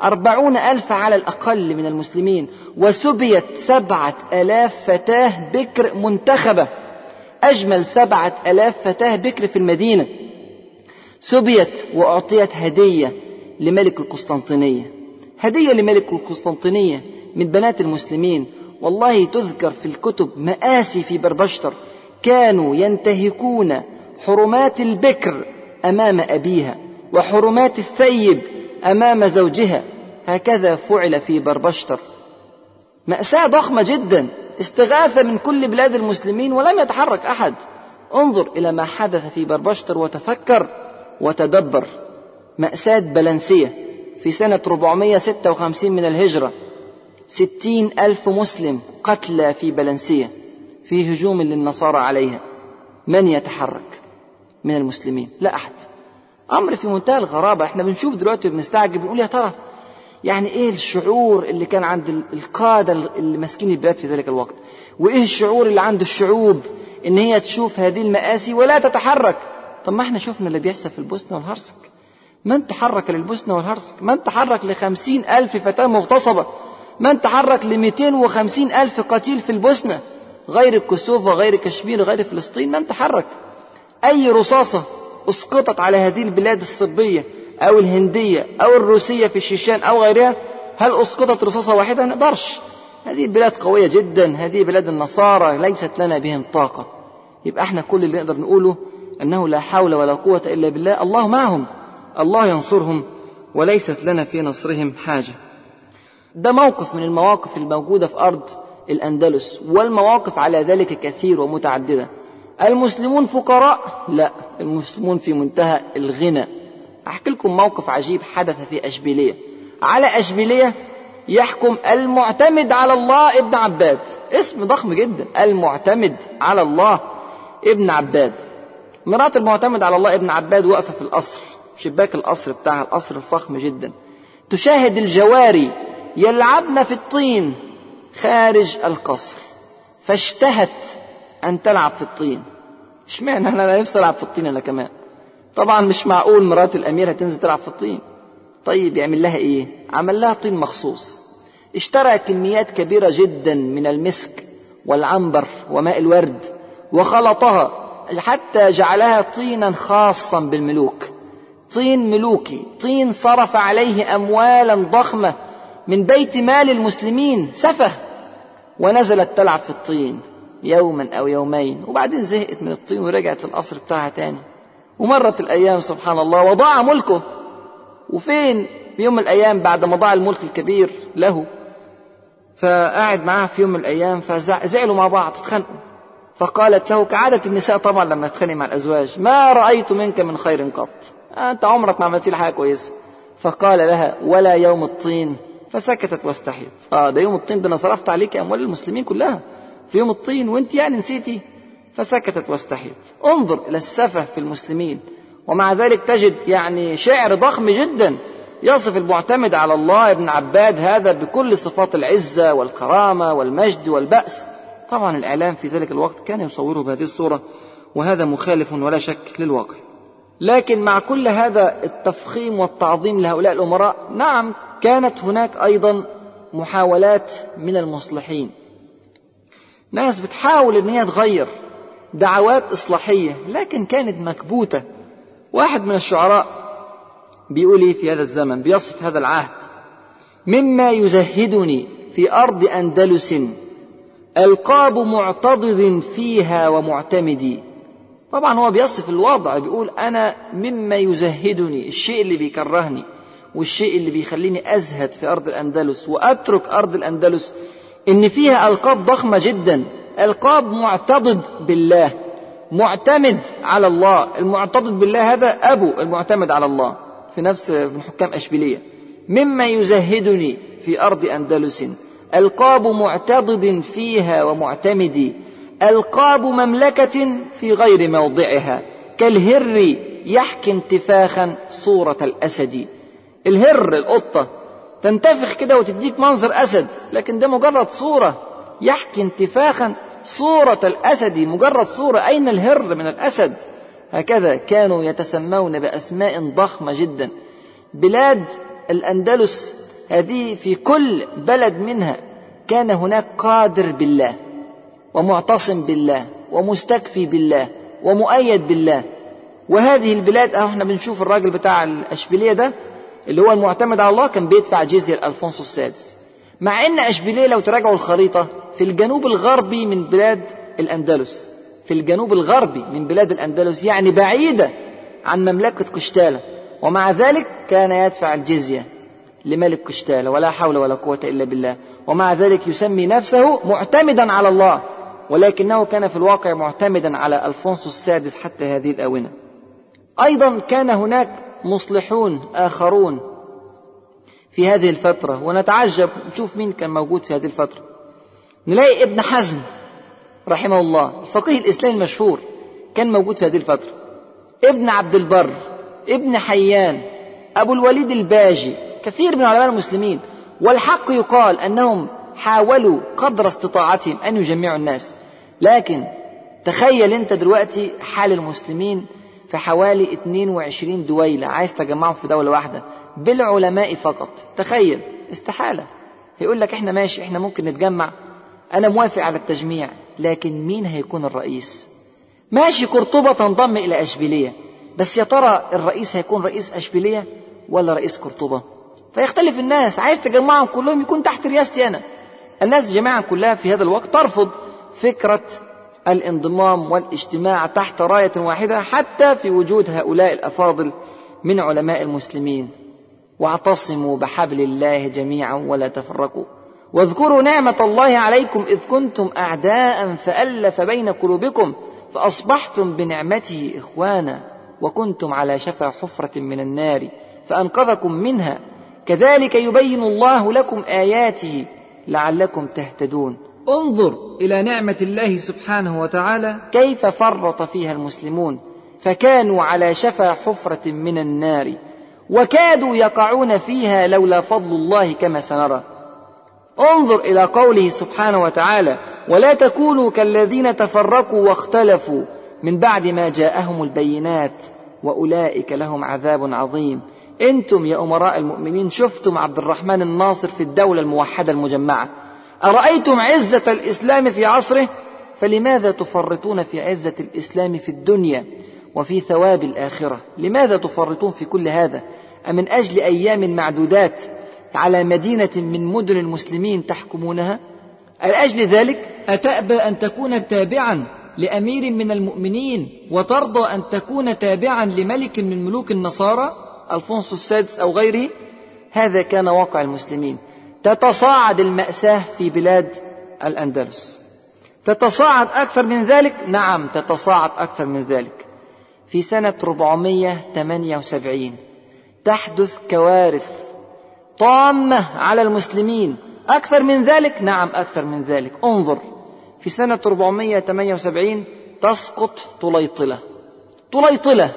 أربعون ألف على الأقل من المسلمين وسبيت سبعة ألاف فتاة بكر منتخبة. أجمل سبعة ألاف فتاة بكر في المدينة. سبيت وأعطيت هدية لملك القسطنطينية. هدية لملك القسطنطينية من بنات المسلمين. والله تذكر في الكتب مآسي في بربشتر. كانوا ينتهكون حرمات البكر أمام أبيها وحرمات الثيب أمام زوجها. هكذا فعل في بربشتر. مأساة ضخمة جدا استغاثة من كل بلاد المسلمين ولم يتحرك أحد. انظر إلى ما حدث في بربشتر وتفكر وتدبر. مأساة بلنسية. في سنة 456 من الهجرة ستين ألف مسلم قتلى في بلنسية في هجوم للنصارى عليها. من يتحرك من المسلمين؟ لا أحد. أمر في منتهى الغرابة. إحنا بنشوف دلوقتي بنستعجب بنقول يا ترى يعني إيه الشعور اللي كان عند القادة اللي ماسكين البلاد في ذلك الوقت؟ وإيه الشعور اللي عند الشعوب إن هي تشوف هذه المآسي ولا تتحرك؟ طب ما إحنا شفنا اللي بيحصل في البوسنة والهرسك. من تحرك للبوسنة والهرسك؟ من تحرك لخمسين ألف فتاة مغتصبة؟ من تحرك لمئتين وخمسين ألف قتيل في البوسنة؟ غير الكسوفة غير كشمير غير فلسطين من تحرك؟ أي رصاصة أسقطت على هذه البلاد الصربية أو الهندية أو الروسية في الشيشان أو غيرها؟ هل أسقطت رصاصة واحدة؟ ما نقدرش. هذه بلاد قوية جدا. هذه بلاد النصارى ليست لنا بهم طاقة. يبقى إحنا كل اللي نقدر نقوله أنه لا حول ولا قوة إلا بالله. الله معهم. الله ينصرهم وليست لنا في نصرهم حاجة. ده موقف من المواقف الموجودة في أرض الأندلس والمواقف على ذلك كثير ومتعددة. المسلمون فقراء؟ لا المسلمون في منتهى الغنى. أحكي لكم موقف عجيب حدث في أشبيلية. على أشبيلية يحكم المعتمد على الله ابن عباد. اسم ضخم جدا. المعتمد على الله ابن عباد. مرات المعتمد على الله ابن عباد واقفة في القصر. شباك القصر بتاعها القصر الفخم جدا. تشاهد الجواري يلعبن في الطين خارج القصر. فاشتهت أن تلعب في الطين. اشمعنى أنا نفسي ألعب في الطين أنا كمان؟ طبعا مش معقول مرات الأمير هتنزل تلعب في الطين. طيب يعمل لها إيه؟ عمل لها طين مخصوص. اشترى كميات كبيرة جدا من المسك والعنبر وماء الورد وخلطها حتى جعلها طينا خاصا بالملوك. طين ملوكي طين صرف عليه أموالا ضخمة من بيت مال المسلمين سفه. ونزلت تلعب في الطين يوما أو يومين وبعدين زهقت من الطين ورجعت للقصر بتاعها تاني. ومرت الأيام سبحان الله وضاع ملكه. وفين؟ في يوم من الأيام بعد ما ضاع الملك الكبير له. فقعد معاها في يوم من الأيام فزعلوا مع بعض اتخانقوا. فقالت له كعادة النساء طبعا لما تتخانق مع الأزواج ما رأيت منك من خير قط. أنت عمرك ما عملت لي حاجة كويسة. فقال لها ولا يوم الطين. فسكتت واستحيت. آه ده يوم الطين ده أنا صرفت عليك أموال المسلمين كلها. في يوم الطين وأنت يعني نسيتي. فسكتت واستحيت. انظر إلى السفه في المسلمين ومع ذلك تجد يعني شعر ضخم جدا يصف المعتمد على الله ابن عباد هذا بكل صفات العزة والكرامة والمجد والبأس. طبعا الإعلام في ذلك الوقت كان يصوره بهذه الصورة وهذا مخالف ولا شك للواقع. لكن مع كل هذا التفخيم والتعظيم لهؤلاء الأمراء نعم كانت هناك أيضا محاولات من المصلحين. ناس بتحاول إن هي تغير دعوات إصلاحية لكن كانت مكبوتة. واحد من الشعراء بيقول إيه في هذا الزمن بيصف هذا العهد. مما يزهدني في أرض أندلس ألقاب معتضد فيها ومعتمدي. طبعا هو بيصف الوضع بيقول أنا مما يزهدني الشيء اللي بيكرهني والشيء اللي بيخليني أزهد في أرض الأندلس وأترك أرض الأندلس إن فيها ألقاب ضخمة جدا ألقاب معتضد بالله معتمد على الله. المعتضد بالله هذا أبو المعتمد على الله في نفس من حكام أشبيلية. مما يزهدني في أرض أندلس ألقاب معتضد فيها ومعتمد ألقاب مملكة في غير موضعها كالهر يحكي انتفاخا صورة الأسد. الهر القطة تنتفخ كده وتديك منظر أسد لكن ده مجرد صورة. يحكي انتفاخا صورة الأسد مجرد صورة. أين الهر من الأسد؟ هكذا كانوا يتسمون بأسماء ضخمة جدا. بلاد الأندلس هذه في كل بلد منها كان هناك قادر بالله. ومعتصم بالله ومستكفي بالله ومؤيد بالله. وهذه البلاد اهو إحنا بنشوف الراجل بتاع الأشبيلية ده اللي هو المعتمد على الله كان بيدفع جزية لألفونسو السادس. مع إن أشبيلية لو تراجعوا الخريطة في الجنوب الغربي من بلاد الأندلس في الجنوب الغربي من بلاد الأندلس يعني بعيدة عن مملكة قشتاله ومع ذلك كان يدفع الجزية لملك قشتاله ولا حول ولا قوة إلا بالله. ومع ذلك يسمي نفسه معتمدا على الله. ولكنه كان في الواقع معتمدا على ألفونسو السادس حتى هذه الآونة. أيضا كان هناك مصلحون آخرون في هذه الفترة ونتعجب نشوف مين كان موجود في هذه الفترة. نلاقي ابن حزم رحمه الله الفقيه الإسلامي المشهور كان موجود في هذه الفترة. ابن عبد البر ابن حيان أبو الوليد الباجي كثير من علماء المسلمين. والحق يقال أنهم حاولوا قدر استطاعتهم أن يجمعوا الناس. لكن تخيل انت دلوقتي حال المسلمين في حوالي 22 دويلة عايز تجمعهم في دولة واحدة بالعلماء فقط. تخيل استحالة. هيقول لك إحنا ماشي إحنا ممكن نتجمع. أنا موافق على التجميع لكن مين هيكون الرئيس؟ ماشي قرطبة تنضم إلى أشبيلية. بس يا ترى الرئيس هيكون رئيس أشبيلية ولا رئيس قرطبة فيختلف الناس. عايز تجمعهم كلهم يكون تحت رياستي أنا. الناس جميعا كلها في هذا الوقت ترفض فكرة الانضمام والاجتماع تحت راية واحدة حتى في وجود هؤلاء الأفاضل من علماء المسلمين. واعتصموا بحبل الله جميعا ولا تفرقوا. واذكروا نعمة الله عليكم إذ كنتم أعداء فألف بين قلوبكم فأصبحتم بنعمته إخوانا وكنتم على شفا حفرة من النار فأنقذكم منها. كذلك يبين الله لكم آياته لعلكم تهتدون. انظر إلى نعمة الله سبحانه وتعالى. كيف فرط فيها المسلمون؟ فكانوا على شفا حفرة من النار وكادوا يقعون فيها لولا فضل الله كما سنرى. انظر إلى قوله سبحانه وتعالى ولا تكونوا كالذين تفرقوا واختلفوا. من بعد ما جاءهم البينات وأولئك لهم عذاب عظيم. أنتم يا أمراء المؤمنين شفتم عبد الرحمن الناصر في الدولة الموحدة المجمعة. أرأيتم عزة الإسلام في عصره؟ فلماذا تفرطون في عزة الإسلام في الدنيا وفي ثواب الآخرة؟ لماذا تفرطون في كل هذا؟ أمن أجل أيام معدودات على مدينة من مدن المسلمين تحكمونها؟ أجل ذلك أتأبى أن تكون تابعا لأمير من المؤمنين وترضى أن تكون تابعا لملك من ملوك النصارى؟ ألفونسو السادس أو غيره؟ هذا كان واقع المسلمين. تتصاعد المأساة في بلاد الأندلس. تتصاعد أكثر من ذلك؟ نعم تتصاعد أكثر من ذلك. في سنة 478 تحدث كوارث طامة على المسلمين. أكثر من ذلك؟ نعم أكثر من ذلك. انظر في سنة 478 تسقط طليطلة. طليطلة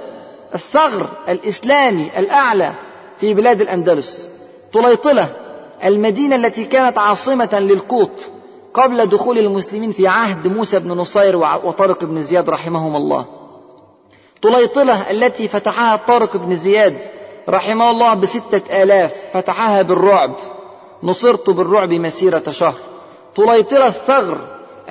الثغر الإسلامي الأعلى في بلاد الأندلس. طليطلة المدينة التي كانت عاصمة للقوط قبل دخول المسلمين في عهد موسى بن نصير وطارق بن زياد رحمهم الله. طليطلة التي فتحها طارق بن زياد رحمه الله بستة آلاف فتحها بالرعب. نصرت بالرعب مسيرة شهر. طليطلة الثغر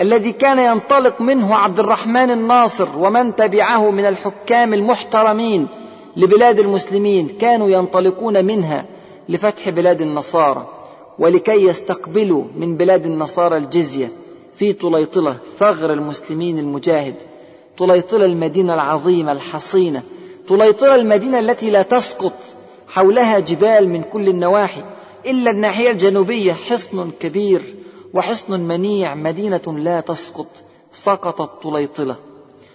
الذي كان ينطلق منه عبد الرحمن الناصر ومن تبعه من الحكام المحترمين لبلاد المسلمين كانوا ينطلقون منها. لفتح بلاد النصارى ولكي يستقبلوا من بلاد النصارى الجزية في طليطلة ثغر المسلمين المجاهد طليطلة المدينة العظيمة الحصينة طليطلة المدينة التي لا تسقط حولها جبال من كل النواحي إلا الناحية الجنوبية حصن كبير وحصن منيع مدينة لا تسقط سقطت طليطلة.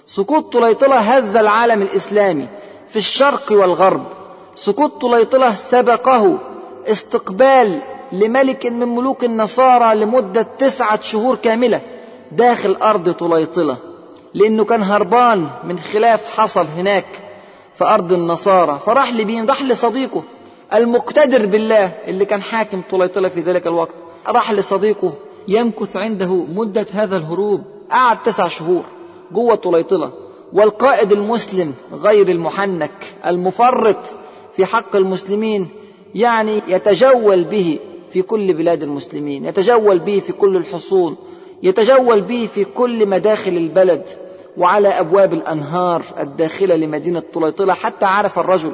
سقوط طليطلة هز العالم الإسلامي في الشرق والغرب سقوط طليطلة سبقه استقبال لملك من ملوك النصارى لمدة تسعة شهور كاملة داخل أرض طليطلة لأنه كان هربان من خلاف حصل هناك في أرض النصارى. فراح لبين راح لصديقه المقتدر بالله اللي كان حاكم طليطلة في ذلك الوقت. راح لصديقه يمكث عنده مدة هذا الهروب. قعد تسع شهور جوه طليطلة والقائد المسلم غير المحنك المفرط في حق المسلمين يعني يتجول به في كل بلاد المسلمين يتجول به في كل الحصون يتجول به في كل مداخل البلد وعلى أبواب الأنهار الداخلة لمدينة طليطلة حتى عرف الرجل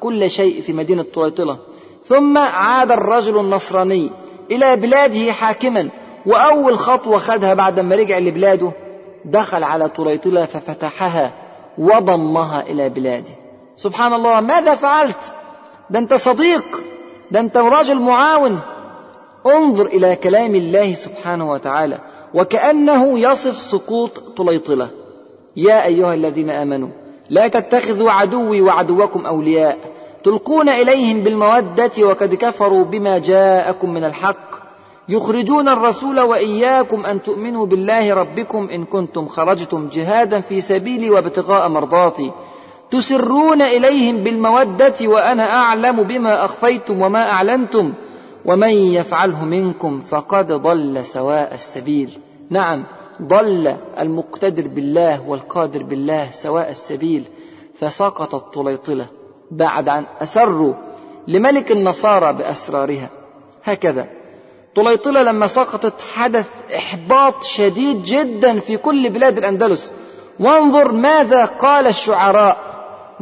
كل شيء في مدينة طليطلة. ثم عاد الرجل النصراني إلى بلاده حاكما وأول خطوة خدها بعد ما رجع لبلاده دخل على طليطلة ففتحها وضمها إلى بلاده. سبحان الله ماذا فعلت؟ ده أنت صديق ده أنت راجل معاون. انظر إلى كلام الله سبحانه وتعالى وكأنه يصف سقوط طليطلة يا أيها الذين آمنوا لا تتخذوا عدوي وعدوكم أولياء. تلقون إليهم بالمودة وقد كفروا بما جاءكم من الحق. يخرجون الرسول وإياكم أن تؤمنوا بالله ربكم إن كنتم خرجتم جهادا في سبيلي وابتغاء مرضاتي. تسرون إليهم بالمودة وأنا أعلم بما أخفيتم وما أعلنتم ومن يفعله منكم فقد ضل سواء السبيل. نعم ضل المقتدر بالله والقادر بالله سواء السبيل. فسقطت طليطلة بعد أن أسروا لملك النصارى بأسرارها. هكذا. طليطلة لما سقطت حدث إحباط شديد جدا في كل بلاد الأندلس. وانظر ماذا قال الشعراء.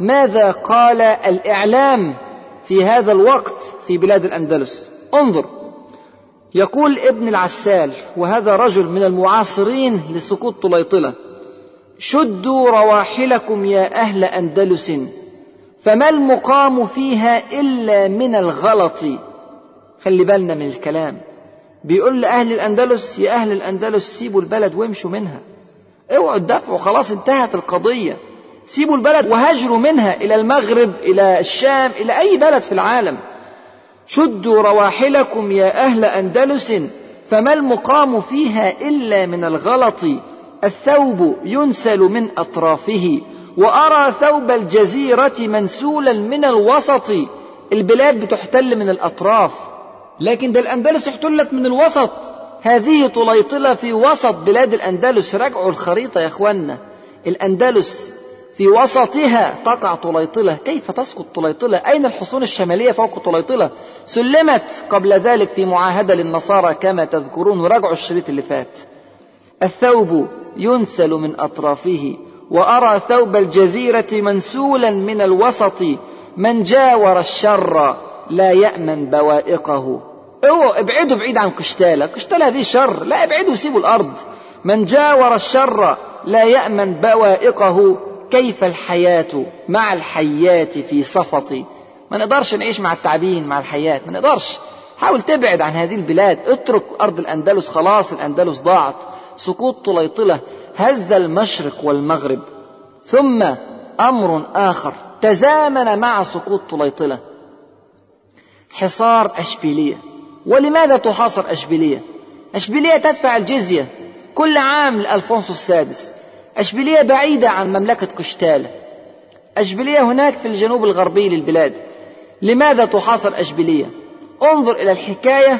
ماذا قال الإعلام في هذا الوقت في بلاد الأندلس؟ انظر. يقول ابن العسال وهذا رجل من المعاصرين لسقوط طليطلة شدوا رواحلكم يا أهل أندلس فما المقام فيها إلا من الغلط. خلي بالنا من الكلام. بيقول لأهل الأندلس يا أهل الأندلس سيبوا البلد وامشوا منها اوعوا تدافعوا خلاص انتهت القضية. سيبوا البلد وهاجروا منها إلى المغرب إلى الشام إلى أي بلد في العالم. شدوا رواحلكم يا أهل أندلس فما المقام فيها إلا من الغلط. الثوب ينسل من أطرافه وأرى ثوب الجزيرة منسولا من الوسط. البلاد بتحتل من الأطراف لكن ده الأندلس احتلت من الوسط. هذه طليطلة في وسط بلاد الأندلس. راجعوا الخريطة يا إخوانا الأندلس في وسطها تقع طليطلة. كيف تسقط طليطلة؟ أين الحصون الشمالية فوق طليطلة؟ سلمت قبل ذلك في معاهدة للنصارى كما تذكرون وراجعوا الشريط اللي فات. الثوب ينسل من أطرافه وأرى ثوب الجزيرة منسولا من الوسط. من جاور الشر لا يأمن بوائقه. اوعوا ابعدوا بعيد عن كشتالة. كشتالة هذه شر. لا ابعدوا سيبوا الأرض. من جاور الشر لا يأمن بوائقه. كيف الحياة مع الحيات في صفط؟ ما نقدرش نعيش مع التعبين مع الحيات ما نقدرش. حاول تبعد عن هذه البلاد اترك أرض الأندلس خلاص الأندلس ضاعت. سقوط طليطلة هز المشرق والمغرب. ثم أمر آخر تزامن مع سقوط طليطلة. حصار أشبيلية. ولماذا تحاصر أشبيلية؟ أشبيلية تدفع الجزية. كل عام لألفونسو السادس. أشبيلية بعيدة عن مملكة قشتالة أشبيلية هناك في الجنوب الغربي للبلاد. لماذا تحاصر أشبيلية؟ انظر إلى الحكاية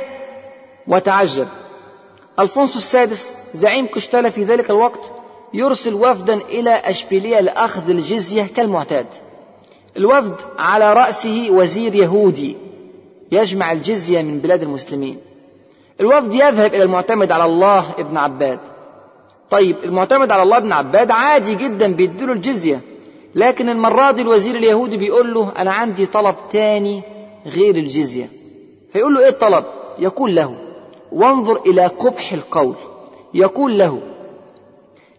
وتعجب. ألفونسو السادس زعيم قشتالة في ذلك الوقت يرسل وفدا إلى أشبيلية لأخذ الجزية كالمعتاد. الوفد على رأسه وزير يهودي يجمع الجزية من بلاد المسلمين. الوفد يذهب إلى المعتمد على الله ابن عباد. طيب المعتمد على الله ابن عباد عادي جدا بيديله الجزية. لكن المرة دي الوزير اليهودي بيقول له أنا عندي طلب تاني غير الجزية. فيقول له إيه الطلب؟ يقول له وانظر إلى قبح القول. يقول له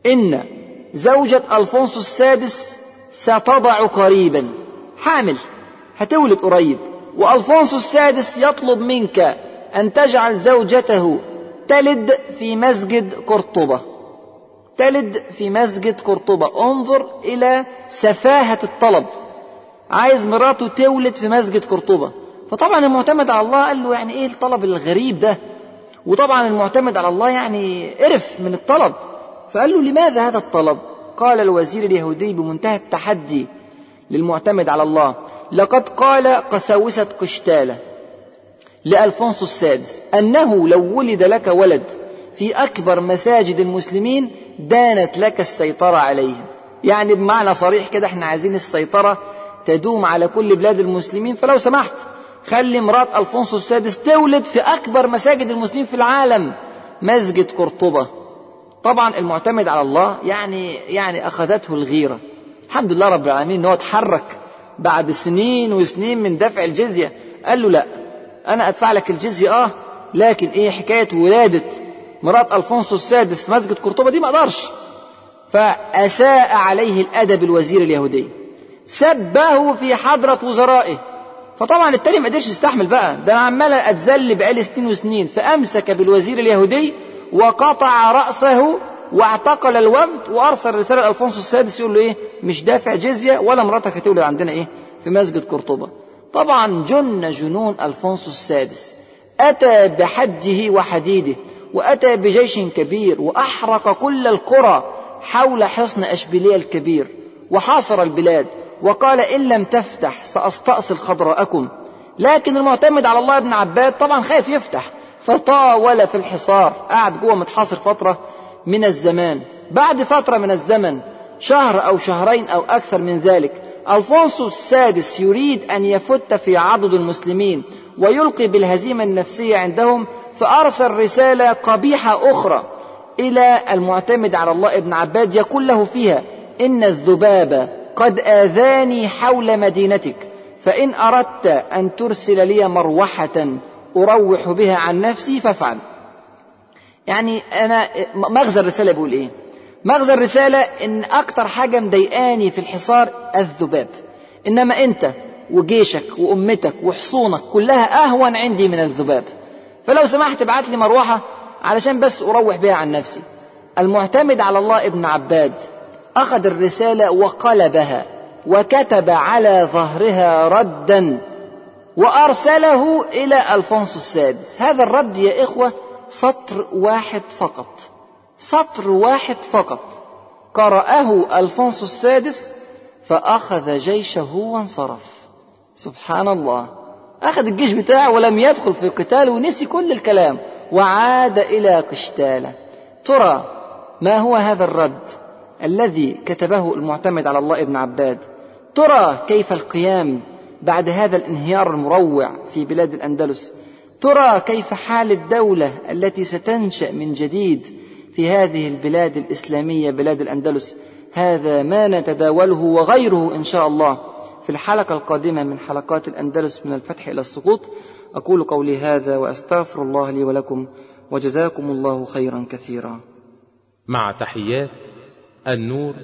إن زوجة ألفونسو السادس ستضع قريبا. حامل هتولد قريب. وألفونسو السادس يطلب منك أن تجعل زوجته تلد في مسجد قرطبة. تلد في مسجد قرطبة. انظر إلى سفاهة الطلب. عايز مراته تولد في مسجد قرطبة. فطبعا المعتمد على الله قال له يعني إيه الطلب الغريب ده؟ وطبعا المعتمد على الله يعني قرف من الطلب. فقال له لماذا هذا الطلب؟ قال الوزير اليهودي بمنتهى التحدي للمعتمد على الله لقد قال قساوسة قشتالة لألفونسو السادس أنه لو ولد لك ولد في أكبر مساجد المسلمين دانت لك السيطرة عليهم. يعني بمعنى صريح كده إحنا عايزين السيطرة تدوم على كل بلاد المسلمين. فلو سمحت خلي مرات ألفونسو السادس تولد في أكبر مساجد المسلمين في العالم مسجد قرطبة. طبعا المعتمد على الله يعني يعني أخذته الغيرة. الحمد لله رب العالمين إن هو اتحرك بعد سنين وسنين من دفع الجزية. قال له لا أنا أدفع لك الجزية آه لكن إيه حكاية ولادة مرات ألفونسو السادس في مسجد قرطبة دي ما أقدرش. فأساء عليه الأدب الوزير اليهودي. سبه في حضرة وزرائه. فطبعا التاني ما قدرش يستحمل بقى. ده أنا عمال أتذل بقالي سنين وسنين. فأمسك بالوزير اليهودي وقطع رأسه واعتقل الوفد وأرسل رسالة لألفونسو السادس يقول له إيه؟ مش دافع جزية ولا مراتك هتولد عندنا إيه؟ في مسجد قرطبة. طبعا جن جنون ألفونسو السادس. أتى بحده وحديده. وأتى بجيش كبير وأحرق كل القرى حول حصن أشبيلية الكبير وحاصر البلاد وقال إن لم تفتح سأستأصل خضراءكم. لكن المعتمد على الله ابن عباد طبعا خايف يفتح. فطاول في الحصار قعد جوه متحاصر فترة من الزمان. بعد فترة من الزمن شهر أو شهرين أو أكثر من ذلك ألفونسو السادس يريد أن يفت في عضد المسلمين ويلقي بالهزيمة النفسية عندهم فأرسل رسالة قبيحة أخرى إلى المعتمد على الله ابن عباد يقول له فيها إن الذباب قد آذاني حول مدينتك فإن أردت أن ترسل لي مروحة أروح بها عن نفسي فافعل. يعني أنا مغزى الرسالة بيقول إيه؟ مغزى الرسالة إن أكتر حاجة مضايقاني في الحصار الذباب. إنما أنت وجيشك وأمتك وحصونك كلها أهون عندي من الذباب. فلو سمحت ابعت لي مروحة علشان بس أروح بها عن نفسي. المعتمد على الله ابن عباد أخذ الرسالة وقلبها وكتب على ظهرها ردا وأرسله إلى ألفونسو السادس. هذا الرد يا إخوة سطر واحد فقط. سطر واحد فقط. قرأه ألفونسو السادس فأخذ جيشه وانصرف. سبحان الله. أخذ الجيش بتاعه ولم يدخل في قتال ونسي كل الكلام وعاد إلى قشتالة. ترى ما هو هذا الرد الذي كتبه المعتمد على الله ابن عباد؟ ترى كيف القيام بعد هذا الانهيار المروع في بلاد الأندلس؟ ترى كيف حال الدولة التي ستنشأ من جديد في هذه البلاد الإسلامية بلاد الأندلس هذا ما نتداوله وغيره إن شاء الله. في الحلقة القادمة من حلقات الأندلس من الفتح إلى السقوط أقول قولي هذا وأستغفر الله لي ولكم وجزاكم الله خيرا كثيرا. مع تحيات النور